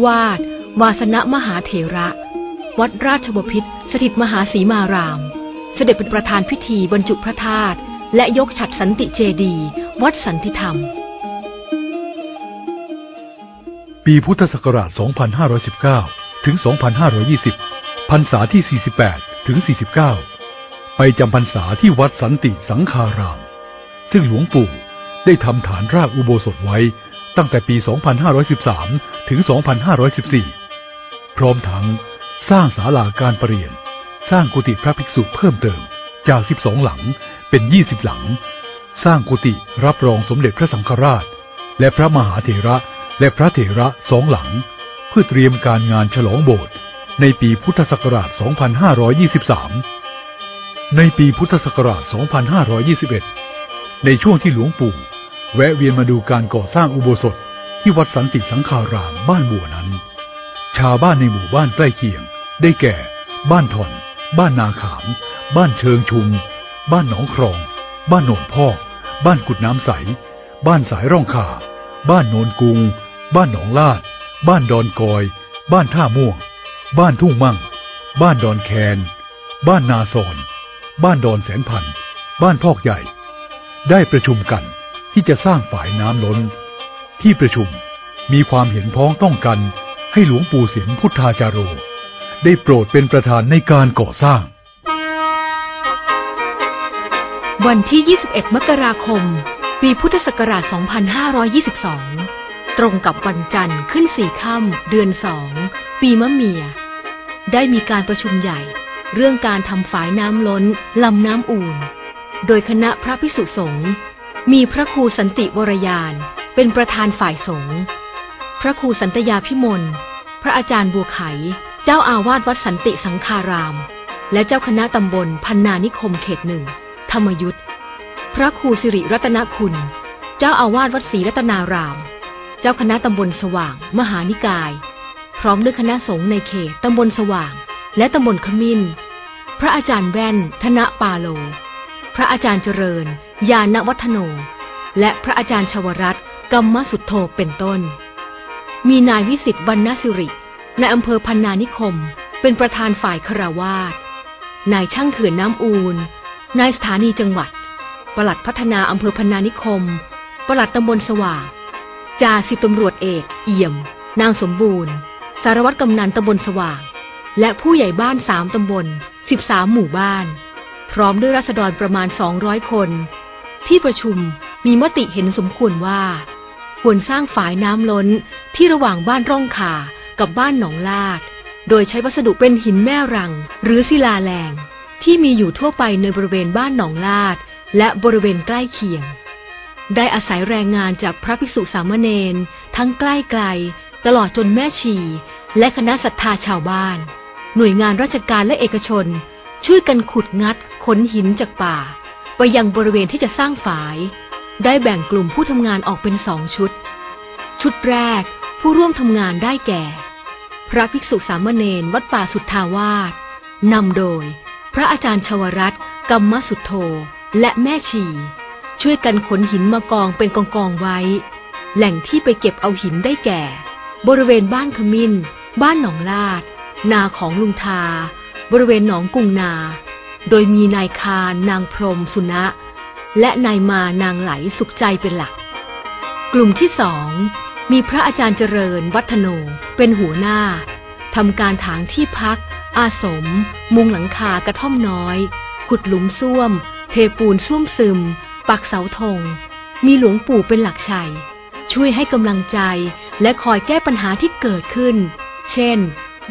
วาด วาสนะมหาเถระ วัดราชบพิตรสถิตมหาสีมาราม เสด็จเป็นประธานพิธีบรรจุพระธาตุและยกฉัดสันติเจดี วัดสันติธรรม ปีพุทธศักราช 2519 ถึง 2520 พรรษาที่ 48 ถึง 49 ไปจำพรรษาที่วัดสันติสังคาราม ซึ่งหลวงปู่ได้ทำฐานรากอุโบสถไว้ ตั้งแต่ปี 2513 ถึง 2514 พร้อมทั้งสร้างศาลาการประเรียน สร้างกุฏิพระภิกษุเพิ่มเติมจาก 12 หลังเป็น 20 หลัง สร้างกุฏิรับรองสมเด็จพระสังฆราช และพระมหาเถระและพระเถระสองหลัง เพื่อเตรียมการงานฉลองโบสถ์ในปีพุทธศักราช 2523 ในปีพุทธศักราช 2521 ในช่วงที่หลวงปู่ แวะเวียนมาดูการก่อสร้างอุโบสถที่วัดสันติสังขารามบ้านบัวนั้น ชาวบ้านในหมู่บ้านใกล้เคียง ได้แก่ บ้านถอน บ้านนาขาม บ้านเชิงชุม บ้านหนองครอง บ้านโหนนพ่อ บ้านกุดน้ำใส บ้านสายร่องขาบ้านโนนกุง บ้านหนองลาด บ้านดอนกอย บ้านท่าม่วง บ้านทุ่งมั่ง บ้านดอนแคน บ้านนาซอน บ้านดอนแสนพัน บ้านพอกใหญ่ ได้ประชุมกัน ที่จะสร้างฝ่ายน้ำล้น ที่ประชุมมีความเห็นพ้องต้องกันให้หลวงปู่เสียมพุทธาจารโร ได้โปรดเป็นประธานในการก่อสร้าง วันที่ 21 มกราคม ปีพุทธศักราช 2522 ตรงกับวันจันทร์ขึ้นสี่ค่ำเดือนสอง ปีมะเมีย ได้มีการประชุมใหญ่ เรื่องการทำฝายน้ำล้นลำน้ำอูน โดยคณะพระพิสุสงฆ์ มีพระครูสันติวรยาน เป็นประธานฝ่ายสงฆ์พระครูสันตยาพิมลพระอาจารย์บัวไข เจ้าอาวาสวัดสันติสังคาราม และเจ้าคณะตำบลพันนานิคมเขตหนึ่งธรรมยุทธพระครูสิริรัตนคุณ เจ้าอาวาสวัดศรีรัตนาราม เจ้าคณะตำบลสว่าง มหานิกาย พร้อมด้วยคณะสงฆ์ในเขตตำบลสว่าง และตำบลขมิ้น พระอาจารย์แว่น ธนปาโล พระอาจารย์เจริญ ยานวัฒโน และพระอาจารย์ชวรัตกรรมสุทโธเป็นต้น มีนายวิสิตวรรณสิริในอำเภอพันนานิคม เป็นประธานฝ่ายคราวาสนายช่างเขื่อนน้ำอูนนายสถานีจังหวัด ปลัดพัฒนาอำเภอพันนานิคม ปลัดตำบลสว่างจ่าสิบตำรวจเอก เอี่ยม นางสมบูรณ์ สารวัตรกำนันตำบลสว่าง และผู้ใหญ่บ้านสามตำบลสิบสามหมู่บ้าน พร้อมด้วยรัษฎรประมาณสองร้อยคน ที่ประชุมมีมติเห็นสมควรว่า ควรสร้างฝายน้ำล้นที่ระหว่างบ้านร่องขากับบ้านหนองลาด โดยใช้วัสดุเป็นหินแม่รัง หรือศิลาแรงที่มีอยู่ทั่วไปในบริเวณบ้านหนองลาด และบริเวณใกล้เคียง ได้อาศัยแรงงานจากพระภิกษุสามเณรทั้งใกล้ไกล ตลอดจนแม่ชี และคณะศรัทธาชาวบ้าน หน่วยงานราชการและเอกชน ช่วยกันขุดงัดขนหินจากป่า ไปยังบริเวณที่จะสร้างฝาย ได้แบ่งกลุ่มผู้ทำงานออกเป็นสองชุด ชุดแรกผู้ร่วมทำงานได้แก่ พระภิกษุสามเณรวัดป่าสุทธาวาสนำโดย พระอาจารย์ชวรัตกรรมสุทโธและแม่ชี ช่วยกันขนหินมากองเป็นกองกองไว้ แหล่งที่ไปเก็บเอาหินได้แก่ บริเวณบ้านขมิ้น บ้านหนองลาด นาของลุงทา บริเวณหนองกุงนา โดยมีนายคานนางพรมสุนะ และนายมานางไหลสุขใจเป็นหลัก กลุ่มที่สองมีพระอาจารย์เจริญวัฒโนเป็นหัวหน้าทำการถางที่พัก อาสม มุงหลังคากระท่อมน้อย ขุดหลุมซ่วม เทปูนซ่วมซึม ปักเสาธง มีหลวงปู่เป็นหลักชัย ช่วยให้กำลังใจและคอยแก้ปัญหาที่เกิดขึ้น เช่น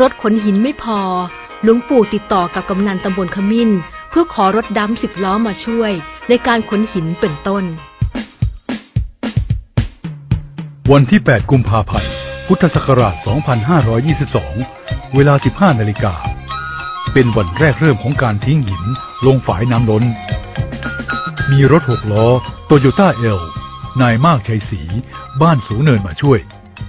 รถขนหินไม่พอ หลวงปู่ติดต่อกับกำนันตำบลขมิ้น เพื่อขอรถดำสิบล้อมาช่วย ในการขนหินเป็นต้น วันที่ 8 กุมภาพันธ์ พุทธศักราช 2522 เวลา 15 นาฬิกา เป็นวันแรกเริ่มของการทิ้งหินลงฝายน้ำล้น มีรถหกล้อโตโยต้าเอลนายมากชัยศรีบ้านสูงเนินมาช่วย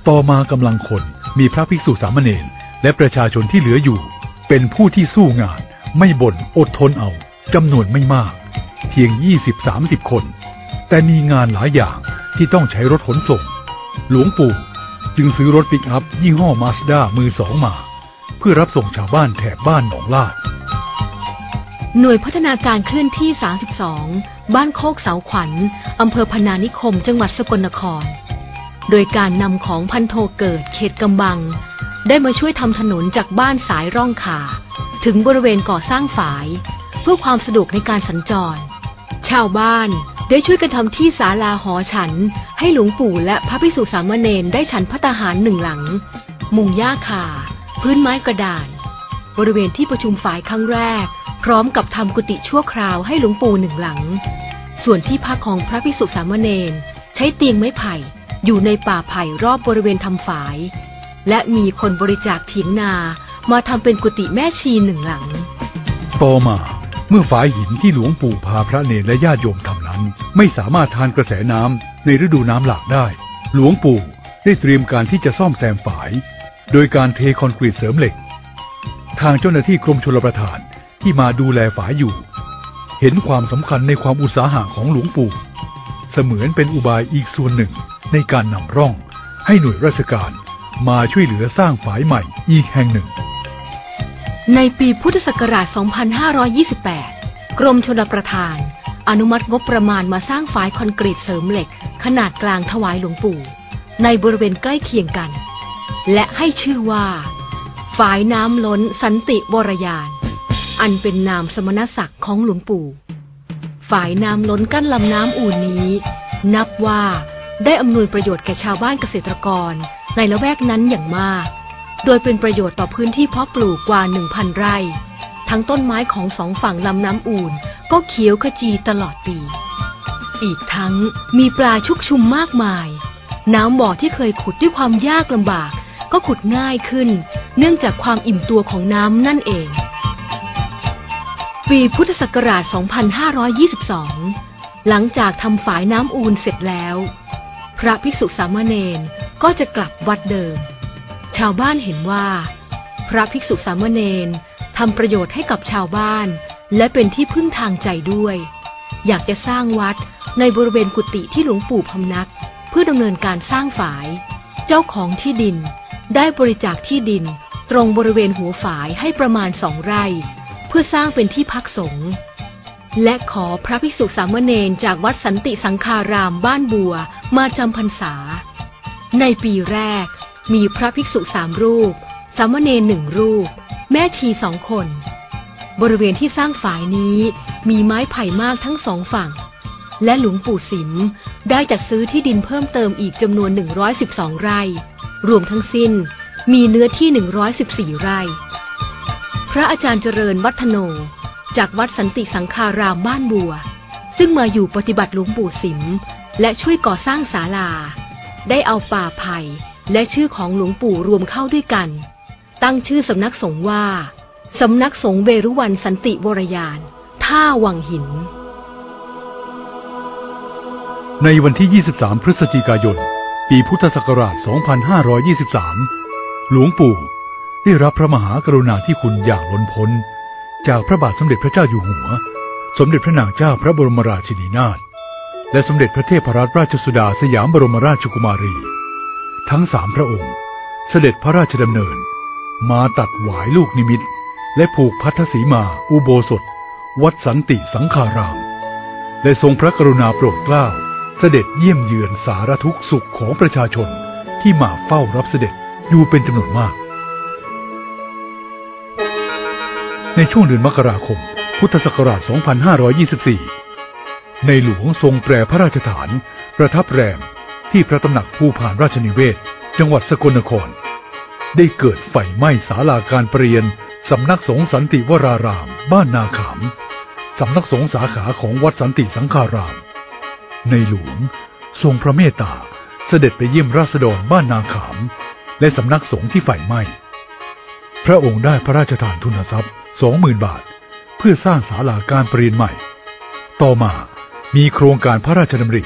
ต่อมากำลังคนมีพระภิกษุสามเณรและประชาชนที่เหลืออยู่ เป็นผู้ที่สู้งานไม่บ่นอดทนเอาจำนวนไม่มาก เพียง 20-30 คน แต่มีงานหลายอย่างที่ต้องใช้รถขนส่ง หลวงปู่จึงซื้อรถปิกอัพยี่ห้อมาสด้ามือสองมา เพื่อรับส่งชาวบ้านแถบบ้านหนองลาด หน่วยพัฒนาการเคลื่อนที่ 32 บ้านโคกเสาขวัญอำเภอพนานิคม จังหวัดสกลนคร โดยการนำของพันโทเกิดเขตกำบัง ได้มาช่วยทำถนนจากบ้านสายร่องขา ถึงบริเวณก่อสร้างฝาย เพื่อความสะดวกในการสัญจร ชาวบ้านได้ช่วยกันทำที่ศาลาหอฉัน ให้หลวงปู่และพระภิกษุสามเณรได้ฉันพัตาหารหนึ่งหลัง มุงหญ้าคา พื้นไม้กระดาน บริเวณที่ประชุมฝ่ายครั้งแรก พร้อมกับทำกุฏิชั่วคราวให้หลวงปู่หนึ่งหลัง ส่วนที่พักของพระภิกษุสามเณรใช้เตียงไม้ไผ่ อยู่ในป่าไผ่รอบบริเวณทำฝาย และมีคนบริจาคเถียงนามาทำเป็นกุฏิแม่ชีหนึ่งหลัง ต่อมาเมื่อฝายหินที่หลวงปู่พาพระเนรและญาติโยมทำนั้น ไม่สามารถทานกระแสน้ำในฤดูน้ำหลากได้ หลวงปู่ได้เตรียมการที่จะซ่อมแซมฝาย โดยการเทคอนกรีตเสริมเหล็ก ทางเจ้าหน้าที่กรมชลประทานที่มาดูแลฝายอยู่ เห็นความสำคัญในความอุตสาหะของหลวงปู่ เสมือนเป็นอุบายอีกส่วนหนึ่งในการนำร่อง ให้หน่วยราชการมาช่วยเหลือสร้างฝายใหม่อีกแห่งหนึ่ง ในปีพุทธศักราช 2528 กรมชลประทาน อนุมัติงบประมาณมาสร้างฝายคอนกรีตเสริมเหล็ก ขนาดกลางถวายหลวงปู่ ในบริเวณใกล้เคียงกัน และให้ชื่อว่าฝายน้ำล้นสันติวรยาน อันเป็นนามสมณศักดิ์ของหลวงปู่ ฝ่ายน้ำล้นกั้นลำน้ำอูนนี้ นับว่าได้อำนวยประโยชน์แก่ชาวบ้านเกษตรกรในละแวกนั้นอย่างมาก โดยเป็นประโยชน์ต่อพื้นที่เพาะปลูกกว่า 1,000 ไร่ ทั้งต้นไม้ของสองฝั่งลำน้ำอูนก็เขียวขจีตลอดปี อีกทั้งมีปลาชุกชุมมากมาย น้ำบ่อที่เคยขุดด้วยความยากลำบาก ก็ขุดง่ายขึ้น เนื่องจากความอิ่มตัวของน้ำนั่นเอง ปีพุทธศักราช 2522 หลังจากทำฝายน้ำอูนเสร็จแล้ว พระภิกษุสามเณรก็จะกลับวัดเดิม ชาวบ้านเห็นว่า พระภิกษุสามเณรทำประโยชน์ให้กับชาวบ้าน และเป็นที่พึ่งทางใจด้วย อยากจะสร้างวัดในบริเวณกุฏิที่หลวงปู่พำนัก เพื่อดำเนินการสร้างฝาย เจ้าของที่ดิน ได้บริจาคที่ดิน ตรงบริเวณหัวฝายให้ประมาณสองไร่ พื่อสร้างเป็นที่พักสงฆ์และขอพระภิกษุสามเณรจากวัดสันติสังคารามบ้านบัวมาจำพรรษา ในปีแรกมีพระภิกษุสามรูป สามเณรหนึ่งรูป แม่ชีสองคน บริเวณที่สร้างฝายนี้มีไม้ไผ่มากทั้งสองฝั่ง และหลวงปู่สิมได้จัดซื้อที่ดินเพิ่มเติมอีกจำนวน 112 ไร่ รวมทั้งสิ้นมีเนื้อที่ 114 ไร่ พระอาจารย์เจริญวัฒโน จากวัดสันติสังคารามบ้านบัว ซึ่งมาอยู่ปฏิบัติหลวงปู่สิม และช่วยก่อสร้างศาลา ได้เอาป่าไผ่และชื่อของหลวงปู่รวมเข้าด้วยกัน ตั้งชื่อสำนักสงฆ์ว่า สำนักสงฆ์เวรุวันสันติวรยาน ท่าวังหิน ในวันที่ 23 พฤศจิกายน ปีพุทธศักราช 2523 หลวงปู่ ได้รับพระมหากรุณาธิคุณอย่างล้นพ้น จากพระบาทสมเด็จพระเจ้าอยู่หัว สมเด็จพระนางเจ้าพระบรมราชินีนาถและสมเด็จพระเทพรัตนราชสุดาสยามบรมราชกุมารี ทั้งสามพระองค์ เสด็จพระราชดำเนิน มาตัดหวายลูกนิมิต และผูกพัทธสีมาอุโบสถ วัดสันติสังขาราม และทรงพระกรุณาโปรดเกล้า เสด็จเยี่ยมเยือนสารทุกข์สุขของประชาชนที่มาเฝ้ารับเสด็จอยู่เป็นจำนวนมาก ในช่วงเดือนมกราคม พุทธศักราช 2524 ในหลวงทรงแปรพระราชฐาน ประทับแรมที่พระตำหนักภูผานราชนิเวศ จังหวัดสกลนคร ได้เกิดไฟไหม้ศาลาการเปลี่ยนสำนักสงฆ์สันติวราราม บ้านนาขามสำนักสงฆ์สาขาของวัดสันติสังขาราม ในหลวงทรงพระเมตตาเสด็จไปเยี่ยมราษฎรบ้านนาขาม และสำนักสงฆ์ที่ไฟไหม้ พระองค์ได้พระราชทานทุนทรัพย์ สองหมื่นบาท เพื่อสร้างศาลาการประเรียนใหม่ ต่อมามีโครงการพระราชดำริ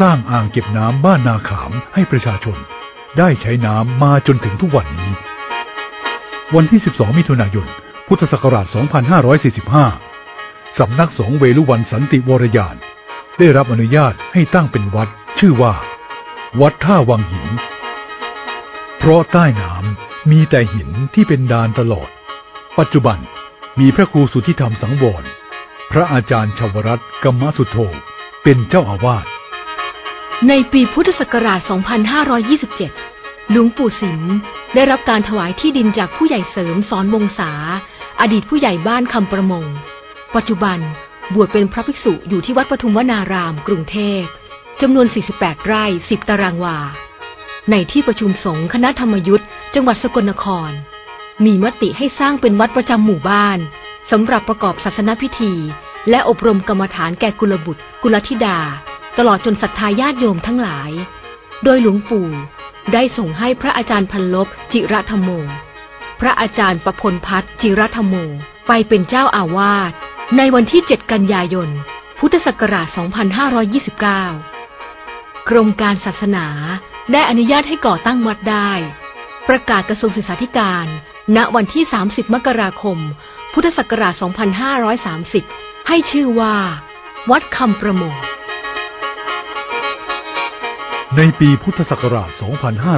สร้างอ่างเก็บน้ำบ้านนาขามให้ประชาชน ได้ใช้น้ำมาจนถึงทุกวันนี้ วันที่ 12 มิถุนายน พุทธศักราช 2545 สำนักสงฆ์เวลุวันสันติวรยาน ได้รับอนุญาตให้ตั้งเป็นวัด ชื่อว่า วัดท่าวังหิน เพราะใต้น้ำมีแต่หินที่เป็นดานตลอด ปัจจุบันมีพระครูสุทธิธรรมสังวร พระอาจารย์ชาวรัตน์กรรมสุโธเป็นเจ้าอาวาส ในปีพุทธศักราช 2527 หลวงปู่สิมได้รับการถวายที่ดินจากผู้ใหญ่เสริมสอนวงศา อดีตผู้ใหญ่บ้านคำประมง ปัจจุบันบวชเป็นพระภิกษุอยู่ที่วัดปทุมวนาราม กรุงเทพจำนวน 48 ไร่ 10 ตารางวา ในที่ประชุมสงฆ์คณะธรรมยุทธ์จังหวัดสกลนคร มีมติให้สร้างเป็นวัดประจำหมู่บ้านสำหรับประกอบศาสนพิธี และอบรมกรรมฐานแก่กุลบุตร กุลธิดา ตลอดจนศรัทธาญาติโยมทั้งหลาย โดยหลวงปู่ได้ส่งให้พระอาจารย์พันลบจิระธรรมโม พระอาจารย์ประพลพัฒจิระธรรมโม ไปเป็นเจ้าอาวาสในวันที่ 7 กันยายน พุทธศักราช 2529 กรมการศาสนาได้อนุญาตให้ก่อตั้งวัดได้ ประกาศกระทรวงศึกษาธิการ ณวันที่ 30 มกราคม พุทธศักราช 2530 ให้ชื่อว่า วัดคำประมงในปีพุทธศักราช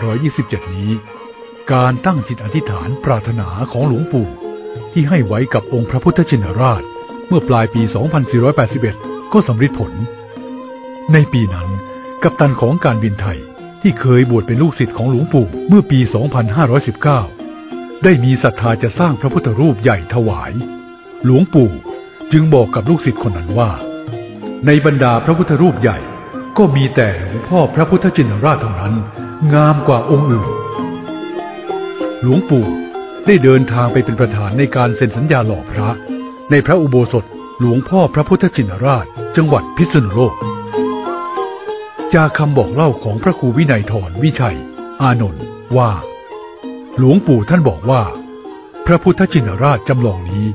2527 นี้ การตั้งจิตอธิษฐานปรารถนาของหลวงปู่ ที่ให้ไว้กับองค์พระพุทธชินราช เมื่อปลายปี 2481 ก็สำเร็จผล ในปีนั้น กัปตันของการบินไทยที่เคยบวชเป็นลูกศิษย์ของหลวงปู่เมื่อปี 2519 ได้มีศรัทธาจะสร้างพระพุทธรูปใหญ่ถวาย หลวงปู่จึงบอกกับลูกศิษย์คนนั้นว่า ในบรรดาพระพุทธรูปใหญ่ ก็มีแต่หลวงพ่อพระพุทธจินราชเท่านั้น งามกว่าองค์อื่น หลวงปู่ได้เดินทางไปเป็นประธานในการเซ็นสัญญาหล่อพระ ในพระอุโบสถหลวงพ่อพระพุทธจินราช จังหวัดพิษณุโลก จากคำบอกเล่าของพระครูวินัยทรวิชัย อานนท์ว่า หลวงปู่ท่านบอกว่า พระพุทธจินราชจำลองนี้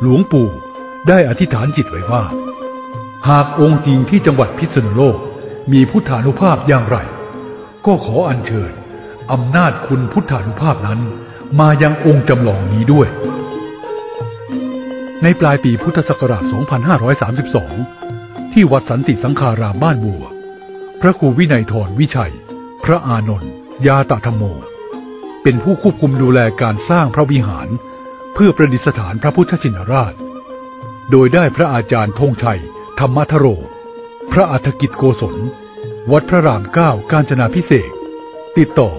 หลวงปู่ได้อธิษฐานจิตไว้ว่า หากองค์จริงที่จังหวัดพิษณุโลกมีพุทธานุภาพอย่างไร ก็ขออัญเชิญอำนาจคุณพุทธานุภาพนั้น มายังองค์จำลองนี้ด้วย ในปลายปีพุทธศักราช 2532 ที่วัดสันติสังขารามบ้านบัว พระครูวินัยทรวิชัย พระอานนท์ยาตธรรมโม เป็นผู้ควบคุมดูแลการสร้างพระวิหาร เพื่อประดิษฐานพระพุทธชินราช โดยได้พระอาจารย์ธงชัย ธรรมทโร พระอัฐกิจโกศล วัดพระรามเก้าการจนาพิเศษติดต่อ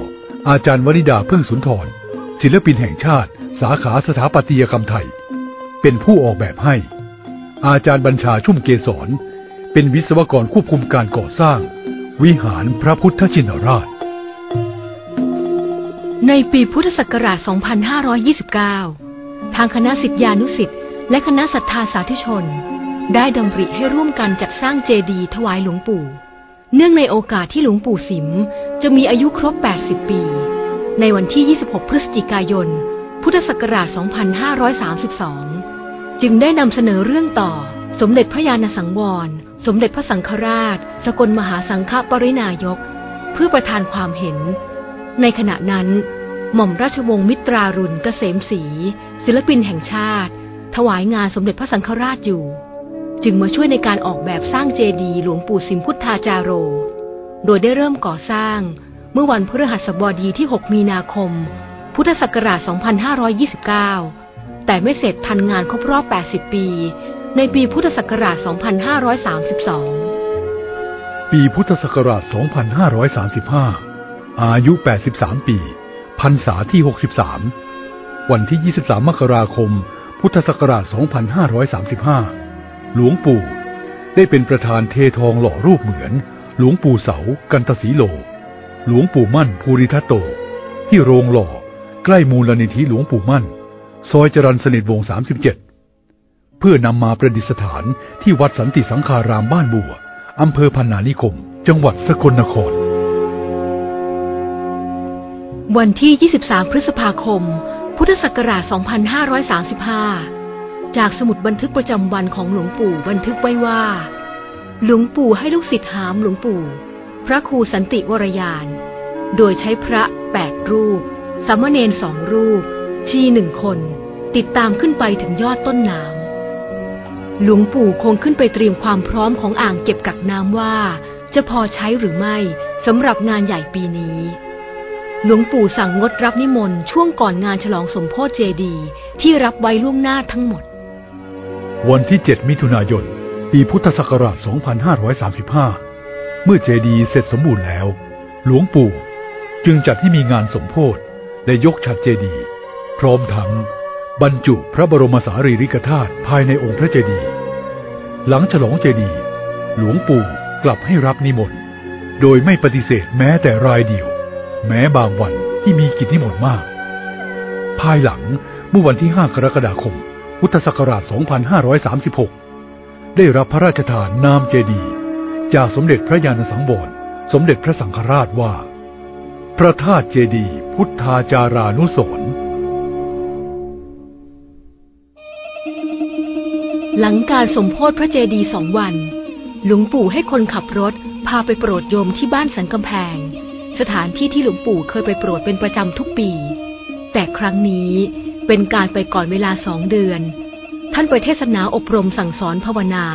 อาจารย์วนิดาเพิ่งสุนทร ศิลปินแห่งชาติ สาขาสถาปัตยกรรมไทย เป็นผู้ออกแบบให้ อาจารย์บัญชาชุ่มเกษรเป็นวิศวกรควบคุมการก่อสร้าง วิหารพระพุทธชินราช ในปีพุทธศักราช 2529 ทางคณะสิทธิานุสิทธิ์และคณะศรัทธาสาธุชน ได้ดำริให้ร่วมกันจัดสร้างเจดีย์ถวายหลวงปู่ เนื่องในโอกาสที่หลวงปู่สิมจะมีอายุครบ 80 ปี ในวันที่ 26 พฤศจิกายน พุทธศักราช 2532 จึงได้นำเสนอเรื่องต่อ สมเด็จพระยาณสังวร สมเด็จพระสังฆราช สกลมหาสังฆปรินายก เพื่อประทานความเห็น ในขณะนั้น หม่อมราชวงศ์มิตรารุณเกษมศรีศิลปินแห่งชาติ ถวายงานสมเด็จพระสังฆราชอยู่ จึงมาช่วยในการออกแบบสร้างเจดีย์หลวงปู่สิมพุทธาจาโร โดยได้เริ่มก่อสร้างเมื่อวันพฤหัสบดีที่ 6 มีนาคม พุทธศักราช 2529 แต่ไม่เสร็จทันงานครบรอบ 80 ปี ในปีพุทธศักราช 2532 ปีพุทธศักราช 2535 อายุ 83 ปีพรรษาที่ 63 วันที่ 23 มกราคม พุทธศักราช 2535 หลวงปู่ ได้เป็นประธานเททองหล่อรูปเหมือน หลวงปู่เสา กันตสีโล หลวงปู่มั่นภูริทัตโต ที่โรงหล่อ ใกล้มูลนิธิหลวงปู่มั่น ซอยจรัญสนิทวง 37 เพื่อนำมาประดิษฐานที่วัดสันติสังขารามบ้านบัวอำเภอพันนานิคม จังหวัดสกลนคร วันที่ 23 พฤษภาคม พุทธศักราช 2535 จากสมุดบันทึกประจำวันของหลวงปู่บันทึกไว้ว่า หลวงปู่ให้ลูกศิษย์หามหลวงปู่ พระครูสันติวรยาน โดยใช้พระแปดรูป สามเณรสองรูป ชีหนึ่งคน ติดตามขึ้นไปถึงยอดต้นน้ำหลวงปู่คงขึ้นไปเตรียมความพร้อมของอ่างเก็บกักน้ำว่า จะพอใช้หรือไม่สำหรับงานใหญ่ปีนี้ หลวงปู่สั่งงดรับนิมนต์ช่วงก่อนงานฉลองสมโพธิเจดีที่รับไว้ล่วงหน้าทั้งหมด วันที่ 7 มิถุนายน ปีพุทธศักราช 2535 เมื่อเจดีเสร็จสมบูรณ์แล้ว หลวงปู่จึงจัดให้มีงานสมโพธิและยกฉัดเจดี พร้อมทั้งบรรจุพระบรมสารีริกธาตุภายในองค์พระเจดี หลังฉลองเจดี หลวงปู่กลับให้รับนิมนต์ โดยไม่ปฏิเสธแม้แต่รายเดียว แม้บางวันที่มีกิจนิมนต์มาก ภายหลังเมื่อวันที่ 5 กรกฎาคม พุทธศักราช 2536 ได้รับพระราชทานนามเจดีย์จากสมเด็จพระยาณสังวรสมเด็จพระสังฆราชว่า พระธาตุเจดีย์พุทธาจารานุสรณ์หลังการสมโพธิพระเจดีย์สองวัน หลวงปู่ให้คนขับรถ พาไปโปรดโยมที่บ้านสันกำแพง สถานที่ที่หลวงปู่เคยไปโปรดเป็นประจำทุกปี แต่ครั้งนี้เป็นการไปก่อนเวลาสองเดือน ท่านไปเทศนาอบรมสั่งสอนภาวนา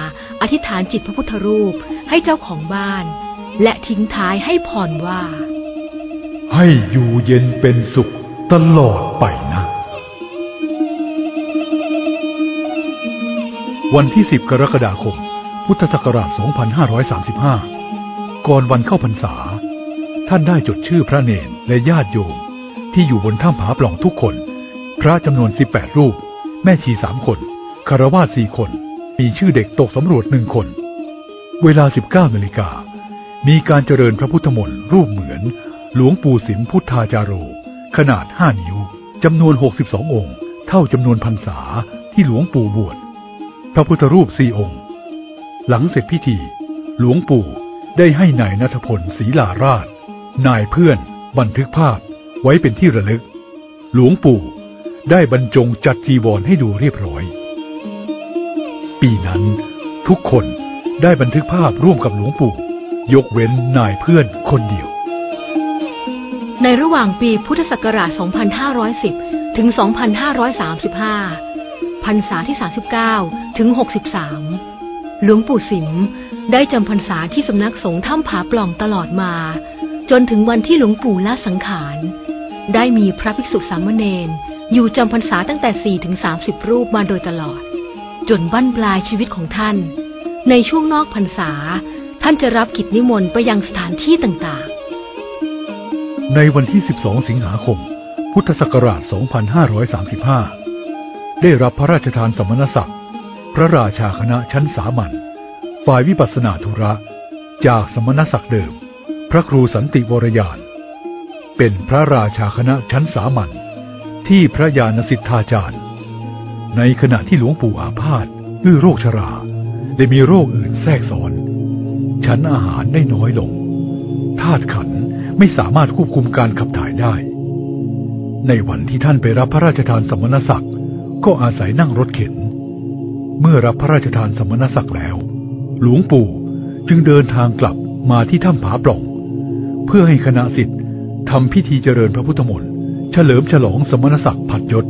อธิษฐานจิตพระพุทธรูปให้เจ้าของบ้าน และทิ้งท้ายให้พรว่า ให้อยู่เย็นเป็นสุขตลอดไปนะ วันที่ 10 กรกฎาคม พุทธศักราช 2535 ก่อนวันเข้าพรรษา ท่านได้จดชื่อพระเนนและญาติโยม ที่อยู่บนถ้ำผาปล่องทุกคน พระจำนวน 18 รูป แม่ชีสามคนคารวาสสี่คน มีชื่อเด็กตกสำรวจหนึ่งคน เวลา 19นาฬิกา มีการเจริญพระพุทธมนต์รูปเหมือน หลวงปู่สิมพุทธาจาโร ขนาด 5 นิ้วจำนวน 62 องค์ เท่าจำนวนพรรษาที่หลวงปู่บวช พระพุทธรูปสี่องค์ หลังเสร็จพิธี หลวงปู่ได้ให้นายนัทพลศรีลาราช นายเพื่อนบันทึกภาพไว้เป็นที่ระลึก หลวงปู่ได้บรรจงจัดจีวรให้ดูเรียบร้อย ปีนั้นทุกคนได้บันทึกภาพร่วมกับหลวงปู่ ยกเว้นนายเพื่อนคนเดียว ในระหว่างปีพุทธศักราช 2510 ถึง 2535 พรรษาที่ 39 ถึง 63 หลวงปู่สิมได้จำพรรษาที่สำนักสงฆ์ถ้ำผาปล่องตลอดมา จนถึงวันที่หลวงปู่ละสังขาร ได้มีพระภิกษุสามเณรอยู่จำพรรษาตั้งแต่4ถึง30 รูปมาโดยตลอด จนบั้นปลายชีวิตของท่าน ในช่วงนอกพรรษา ท่านจะรับกิจนิมนต์ไปยังสถานที่ต่างๆ ในวันที่ 12 สิงหาคม พุทธศักราช 2535 ได้รับพระราชทานสมณศักดิ์ พระราชาคณะชั้นสามัญฝ่ายวิปัสสนาธุระ จากสมณศักดิ์เดิม พระครูสันติวรยาน เป็นพระราชาคณะชั้นสามัญที่พระญาณสิทธาจารย์ ในขณะที่หลวงปู่อาพาธด้วยโรคชรา ได้มีโรคอื่นแทรกซ้อนฉันอาหารได้น้อยลงธาตุขันไม่สามารถควบคุมการขับถ่ายได้ ในวันที่ท่านไปรับพระราชทานสมณศักดิ์ก็อาศัยนั่งรถเข็น เมื่อรับพระราชทานสมณศักดิ์แล้ว หลวงปู่จึงเดินทางกลับมาที่ถ้ำผาปล่อง เพื่อให้คณะสิทธิ์ทำพิธีเจริญพระพุทธมนต์เฉลิมฉลองสมณศักดิ์ผัดยศ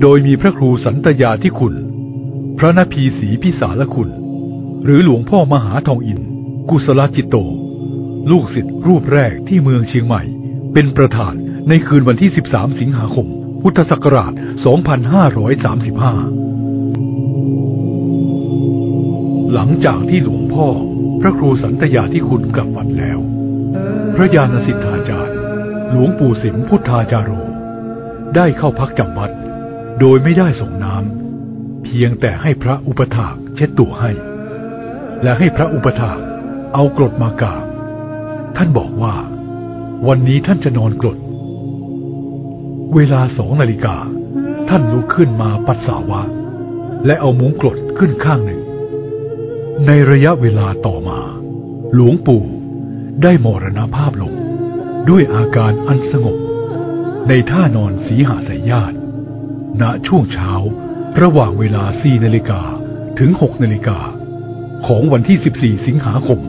โดยมีพระครูสันตยาที่คุณ พระนภีศรีพิสารคุณ หรือหลวงพ่อมหาทองอิน กุศลจิตโต ลูกศิษย์รูปแรกที่เมืองเชียงใหม่ เป็นประธานในคืนวันที่ 13 สิงหาคม พุทธศักราช 2535 หลังจากที่หลวงพ่อ พระครูสันตยาที่คุณกลับวัดแล้ว พระญาณสิทธาจารย์ หลวงปู่สิมพุทธาจารุได้เข้าพักจำวัด โดยไม่ได้ส่งน้ำเพียงแต่ให้พระอุปถากเช็ดตัวให้ และให้พระอุปถากเอากรดมากาท่านบอกว่า วันนี้ท่านจะนอนกรด เวลาสองนาฬิกาท่านลุกขึ้นมาปัสสาวะ และเอามุ้งกรดขึ้นข้างหนึ่ง ในระยะเวลาต่อมา หลวงปู่ ได้มรณภาพลง ด้วยอาการอันสงบ ในท่านอนสีหาสายญาติณช่วงเช้าระหว่างเวลา 4 นาฬิกาถึง 6 นาฬิกา ของวันที่ 14 สิงหาคม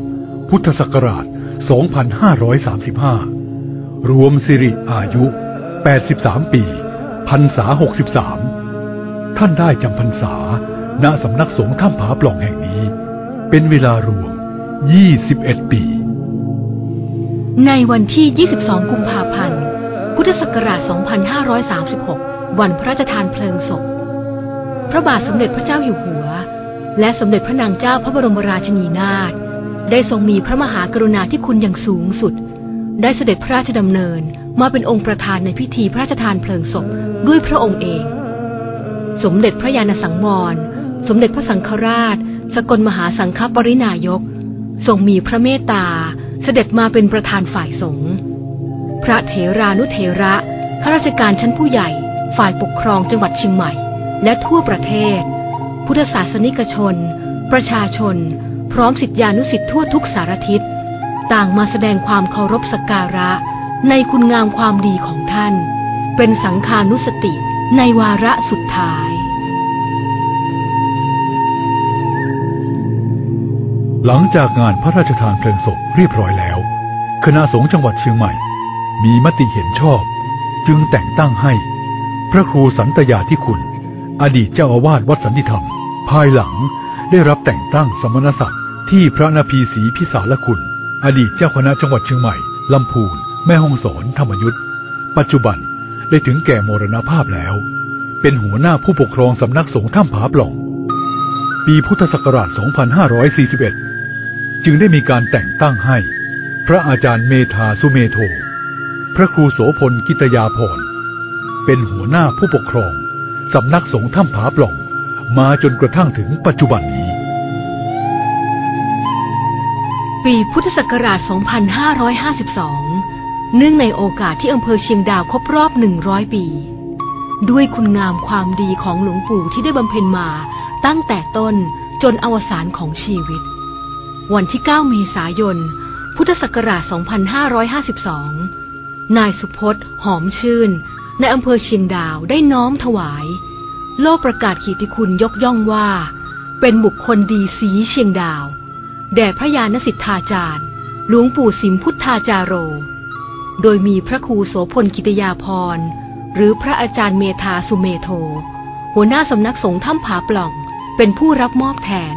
พุทธศักราช 2535 รวมสิริอายุ 83 ปีพรรษา 63 ท่านได้จำพรรษา ณสำนักสงฆ์ถ้ำผาปล่องแห่งนี้ เป็นเวลารวม 21 ปี ในวันที่ 22 กุมภาพันธ์ พุทธศักราช 2536 วันพระราชทานเพลิงศพ พระบาทสมเด็จพระเจ้าอยู่หัว และสมเด็จพระนางเจ้าพระบรมราชินีนาถ ได้ทรงมีพระมหากรุณาธิคุณอย่างสูงสุด ได้เสด็จพระราชดำเนินมาเป็นองค์ประธานในพิธีพระราชทานเพลิงศพด้วยพระองค์เอง สมเด็จพระยาณสังวร สมเด็จพระสังฆราช สกลมหาสังฆปรินายก ทรงมีพระเมตตา เสด็จมาเป็นประธานฝ่ายสงฆ์พระเถรานุเถระข้าราชการชั้นผู้ใหญ่ ฝ่ายปกครองจังหวัดเชียงใหม่ และทั่วประเทศ พุทธศาสนิกชน ประชาชน พร้อมสิทธิานุสิทธิทั่วทุกสารทิศต่างมาแสดงความเคารพสักการะ ในคุณงามความดีของท่าน เป็นสังฆานุสติในวาระสุดท้าย หลังจากงานพระราชทานเพลิงศพเรียบร้อยแล้ว คณะสงฆ์จังหวัดเชียงใหม่ มีมติเห็นชอบ จึงแต่งตั้งให้ พระครูสันตยาที่คุณ อดีตเจ้าอาวาสวัดสันติธรรม ภายหลังได้รับแต่งตั้งสมณศักดิ์ที่พระนาภีศรีพิสารคุณ อดีตเจ้าคณะจังหวัดเชียงใหม่ลำพูนแม่ฮ่องสอนธรรมยุทธ์ปัจจุบันได้ถึงแก่มรณภาพแล้ว เป็นหัวหน้าผู้ปกครองสำนักสงฆ์ถ้ำผาปล่อง ปีพุทธศักราช 2541 จึงได้มีการแต่งตั้งให้ พระอาจารย์เมธาสุเมโท พระครูโสพลกิตยาพร เป็นหัวหน้าผู้ปกครอง สำนักสงฆ์ถ้ำผาปล่อง มาจนกระทั่งถึงปัจจุบันนี้ ปีพุทธศักราช 2552 เนื่องในโอกาสที่อำเภอเชียงดาวครบรอบ 100 ปี ด้วยคุณงามความดีของหลวงปู่ที่ได้บำเพ็ญมาตั้งแต่ต้นจนอวสานของชีวิต วันที่ 9 เมษายน พุทธศักราช 2552 นายสุพจน์ หอมชื่น ในอำเภอเชียงดาวได้น้อมถวาย โลกประกาศขีติคุณยกย่องว่า เป็นบุคคลดีสีเชียงดาว แด่พระยาณสิทธาจารย์ หลวงปู่สิมพุทธาจาโร โดยมีพระครูโสพลกิตยาพร หรือพระอาจารย์เมธาสุเมโท หัวหน้าสำนักสงฆ์ถ้ำผาปล่อง เป็นผู้รับมอบแทน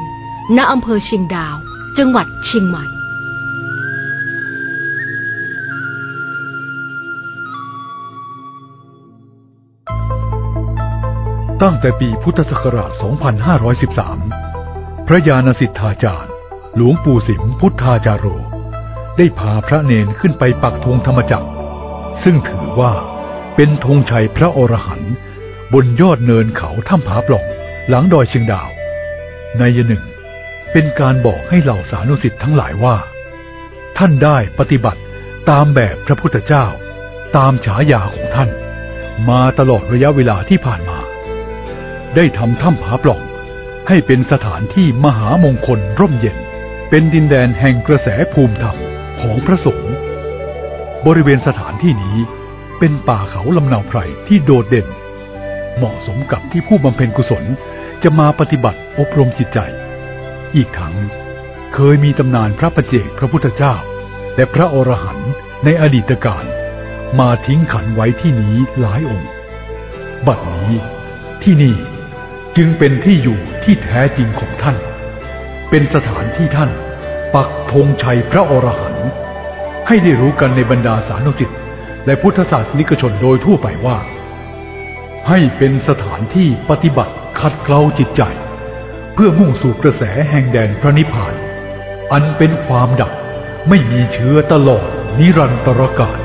ณอำเภอเชียงดาว จังหวัดเชียงใหม่ ตั้งแต่ปีพุทธศักราช 2513 พระยาณสิทธาจารย์ หลวงปู่สิมพุทธาจารโร ได้พาพระเนนขึ้นไปปักธงธรรมจักร ซึ่งถือว่าเป็นธงชัยพระอรหันต์บนยอดเนินเขาถ้ำผาปล่องหลังดอยเชียงดาว ในยหนึ่ง เป็นการบอกให้เหล่าสานุสิทธิ์ทั้งหลายว่า ท่านได้ปฏิบัติตามแบบพระพุทธเจ้า ตามฉายาของท่าน มาตลอดระยะเวลาที่ผ่านมา ได้ทำถ้ำผาปล่อง ให้เป็นสถานที่มหามงคลร่มเย็น เป็นดินแดนแห่งกระแสภูมิธรรมของพระสงฆ์บริเวณสถานที่นี้เป็นป่าเขาลำนาไพรที่โดดเด่น เหมาะสมกับที่ผู้บำเพ็ญกุศลจะมาปฏิบัติอบรมจิตใจ อีกทั้งเคยมีตำนานพระประเจกพระพุทธเจ้า และพระอรหันต์ในอดีตการมาทิ้งขันไว้ที่นี้หลายองค์ บัดนี้ที่นี่จึงเป็นที่อยู่ที่แท้จริงของท่าน เป็นสถานที่ท่าน ปักธงชัยพระอรหันต์ให้ได้รู้กันในบรรดาสานุสิทธิ์และพุทธศาสนิกชนโดยทั่วไปว่า ให้เป็นสถานที่ปฏิบัติขัดเกลาจิตใจ พื่อมุ่งสู่กระแสแห่งแดนพระนิพพาน อันเป็นความดับไม่มีเชื้อตลอดนิรันตรกาล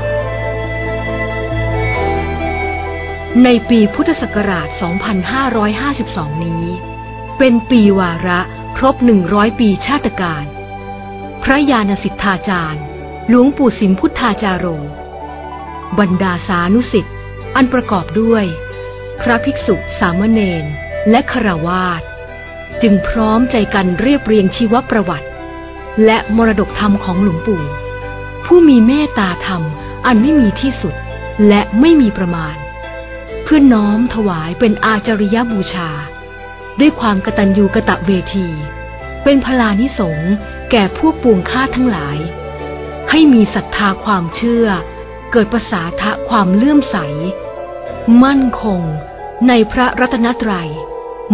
ในปีพุทธศักราช 2552 นี้ เป็นปีวาระครบ 100 ปีชาติการ พระยาณสิทธาจารย์ หลวงปู่สิมพุทธาจารโร บรรดาสานุสิทธิ์อันประกอบด้วย พระภิกษุสามเณรและคราวาส จึงพร้อมใจกันเรียบเรียงชีวประวัติ และมรดกธรรมของหลวงปู่ ผู้มีเมตตาธรรมอันไม่มีที่สุดและไม่มีประมาณ เพื่อน้อมถวายเป็นอาจาริยบูชา ด้วยความกตัญญูกะตะเวที เป็นพลานิสงแก่ผู้ปวงข้าทั้งหลาย ให้มีศรัทธาความเชื่อ เกิดประสาทะความเลื่อมใส มั่นคงในพระรัตนตรัย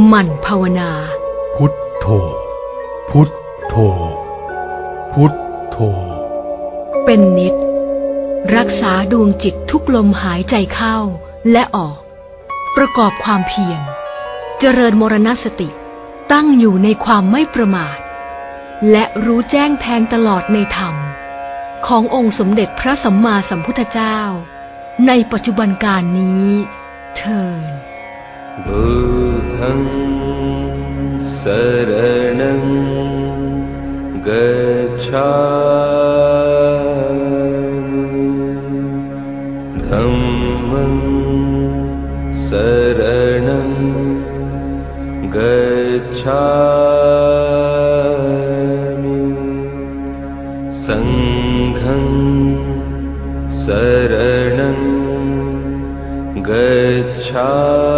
หมั่นภาวนา พุทโธ พุทโธ พุทโธ เป็นนิด รักษาดวงจิตทุกลมหายใจเข้าและออก ประกอบความเพียร เจริญมรณสติ ตั้งอยู่ในความไม่ประมาท และรู้แจ้งแทงตลอดในธรรม ขององค์สมเด็จพระสัมมาสัมพุทธเจ้า ในปัจจุบันการนี้เทิน बुद्धं शरणं गच्छामि। धम्मं शरणं गच्छामि। सङ्घं शरणं गच्छामि